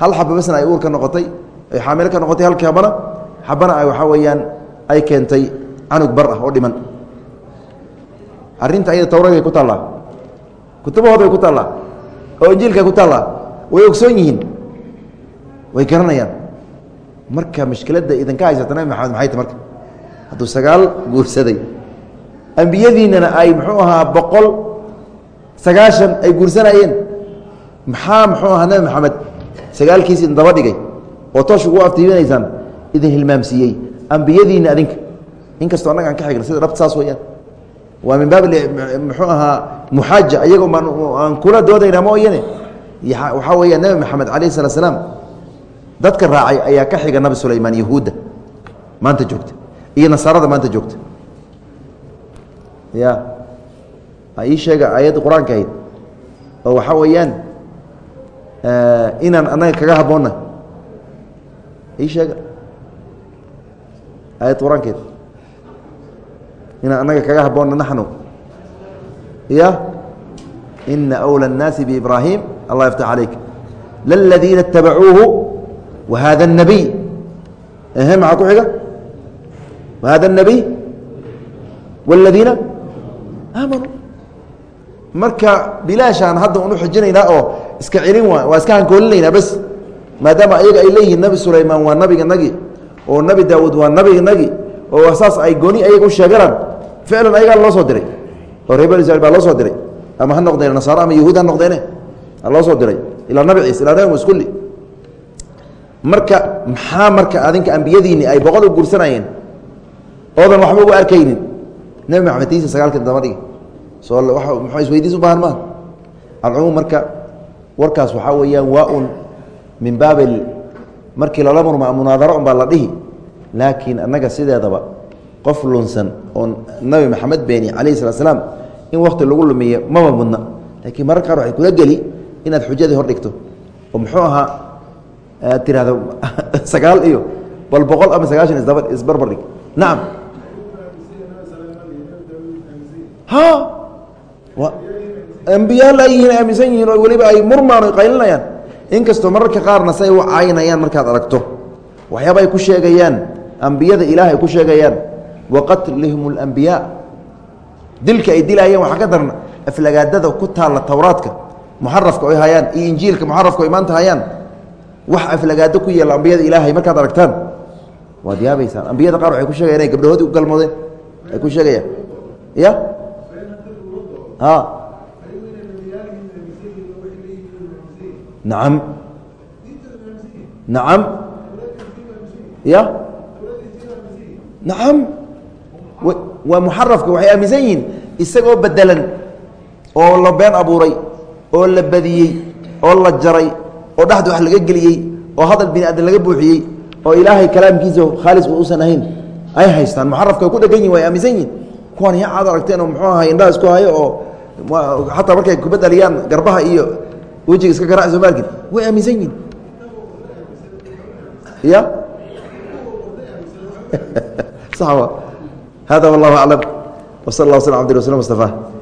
Hal xaba basna ay uur ka noqotay ay xaamilo ka noqotay halkii habana xabana ay waxaa weeyaan ay keentay canug bar ah oo dhiman. Arrinta ayada tawragay ku taallaa kutubahooday ku taallaa oo injiilkay ku taallaa way ogsoon yihiin way garanayaan. Marka mashkiladda idinka haysata nabi maxamed maxay ta marka? Hadduu sagaal guursaday. Ambiyadiinnana ay muxuu ahaa boqol sagaashan ay guursanayeen. Maxaa muxuu ahaa nabi maxamed? Sagaalkiis idin daba dhigay. Oo toosh ugu aftiibinaysaan idin hilmaamsiiyey. Ambiyadiinna adinka inkastoo annaga ka xigna sida dhabta saas weyaan waa min baab muxuu ahaa muxaaja. Iyagoo aan kula doodaynaa mooyane waxaa weeya nebi maxamed calayh salaa slaam dadka raacay ayaa ka xiga nabi sulaymaan yahuudda maanta joogta iyo nasaarada maanta joogta ya ii sheega aayadda qur-aanka ahayd oo waxaa weeyaan inaan annaga kaga habboonna ii sheega aayadda qur-aankeed inaan annaga kaga habboonna naxnu ya ina أwlى الnaasi biibraahim allah yaftax calayk laladiina اtabacuuhu wahada الnabiy ehe maxaa ku xiga wahada الnabiy wاladiina aamanuu marka bilaashaan hadda unu xijinaynaa oo iska celin waa waa iska hankoolinaynaa bes maadaama ayaga ay leeyihiin nabi sulaymaan waa nabiganagi oo nabi daawuud waa nabiganagi oo saas ay gooni ayaga u sheeganaan ficlan ayagaa loo soo diray oo reer bani israil baa loo soo diray ama ha noqdeen nasaaro ama yahuud ha noqdeene loo soo diray ilaa nabi ciise ilaa nabi muskulli marka maxaa marka adinka ambiyadiinni ay boqol u guursanayeen? Oodan waxba ugu arkaynin. Nebi maxamed tiisa sagaalkan daba dhigi soo muxuu isweydiis u baahan maaha alcumuum marka warkaas waxaa weeyaan waa un min baab markii lala murma munaadaro un baa la dhihi. Laakiin annaga sideedaba qof lunsan oo nabi maxamed beeni calayhi salat slaam in wakti lagu lumiyo maba mudna. Laakiin marar qaar waxay kula geli inaad xujadii hor dhigto. Oo muxuu ahaa aad tirahdo *laughs* sagaal iyo bal boqol ama sagaashan isdaba isbarbar dhig nacam ha? Ambiyaa layihiin aaminsan yihiin oo weliba ay murmaan o qaylinayaan inkastoo mararka qaarna say u caynayaan markaad aragto. Waxyaaba ay ku sheegayaan. Ambiyada ilaah ay ku sheegayaan. Wa qatlihim dilka ay dilaayeen waxaa ka daran aflagaadada ku taalla towraadka muxarafka oy hayaan iyo injiilka muxarafka oy maanta hayaan wax aflagaado ku yeela ambiyada ilaahay markaad aragtaan. Waad yaabaysaan ambiyada qaar waxay ku sheegayan inay gabdhahoodii u galmoodeen. Ay ku sheegayaan. Ya nacam nacam ya nacam waa muxarafka waxay aaminsan yihiin isagoo bedelan oo la been abuuray oo la badiyey oo la jaray oo dhexda wax laga geliyey oo hadal bini aadan laga buuxiyey oo ilaahay kalaamkiisa khaalis uusan ahayn ay haystaan. Muxarafka ku dhegan yihiin way aaminsan yihiin kuwan ya aad aragteen oo muxuu ahay indhaha isku hayo oo xataa markay kubadaliyaan garbaha iyo wejiga iska garaac soomaalkin way aaminsan yihiin ya *laughs* hada wallahu aclam wsal اllah sl abdi rasul mustafa.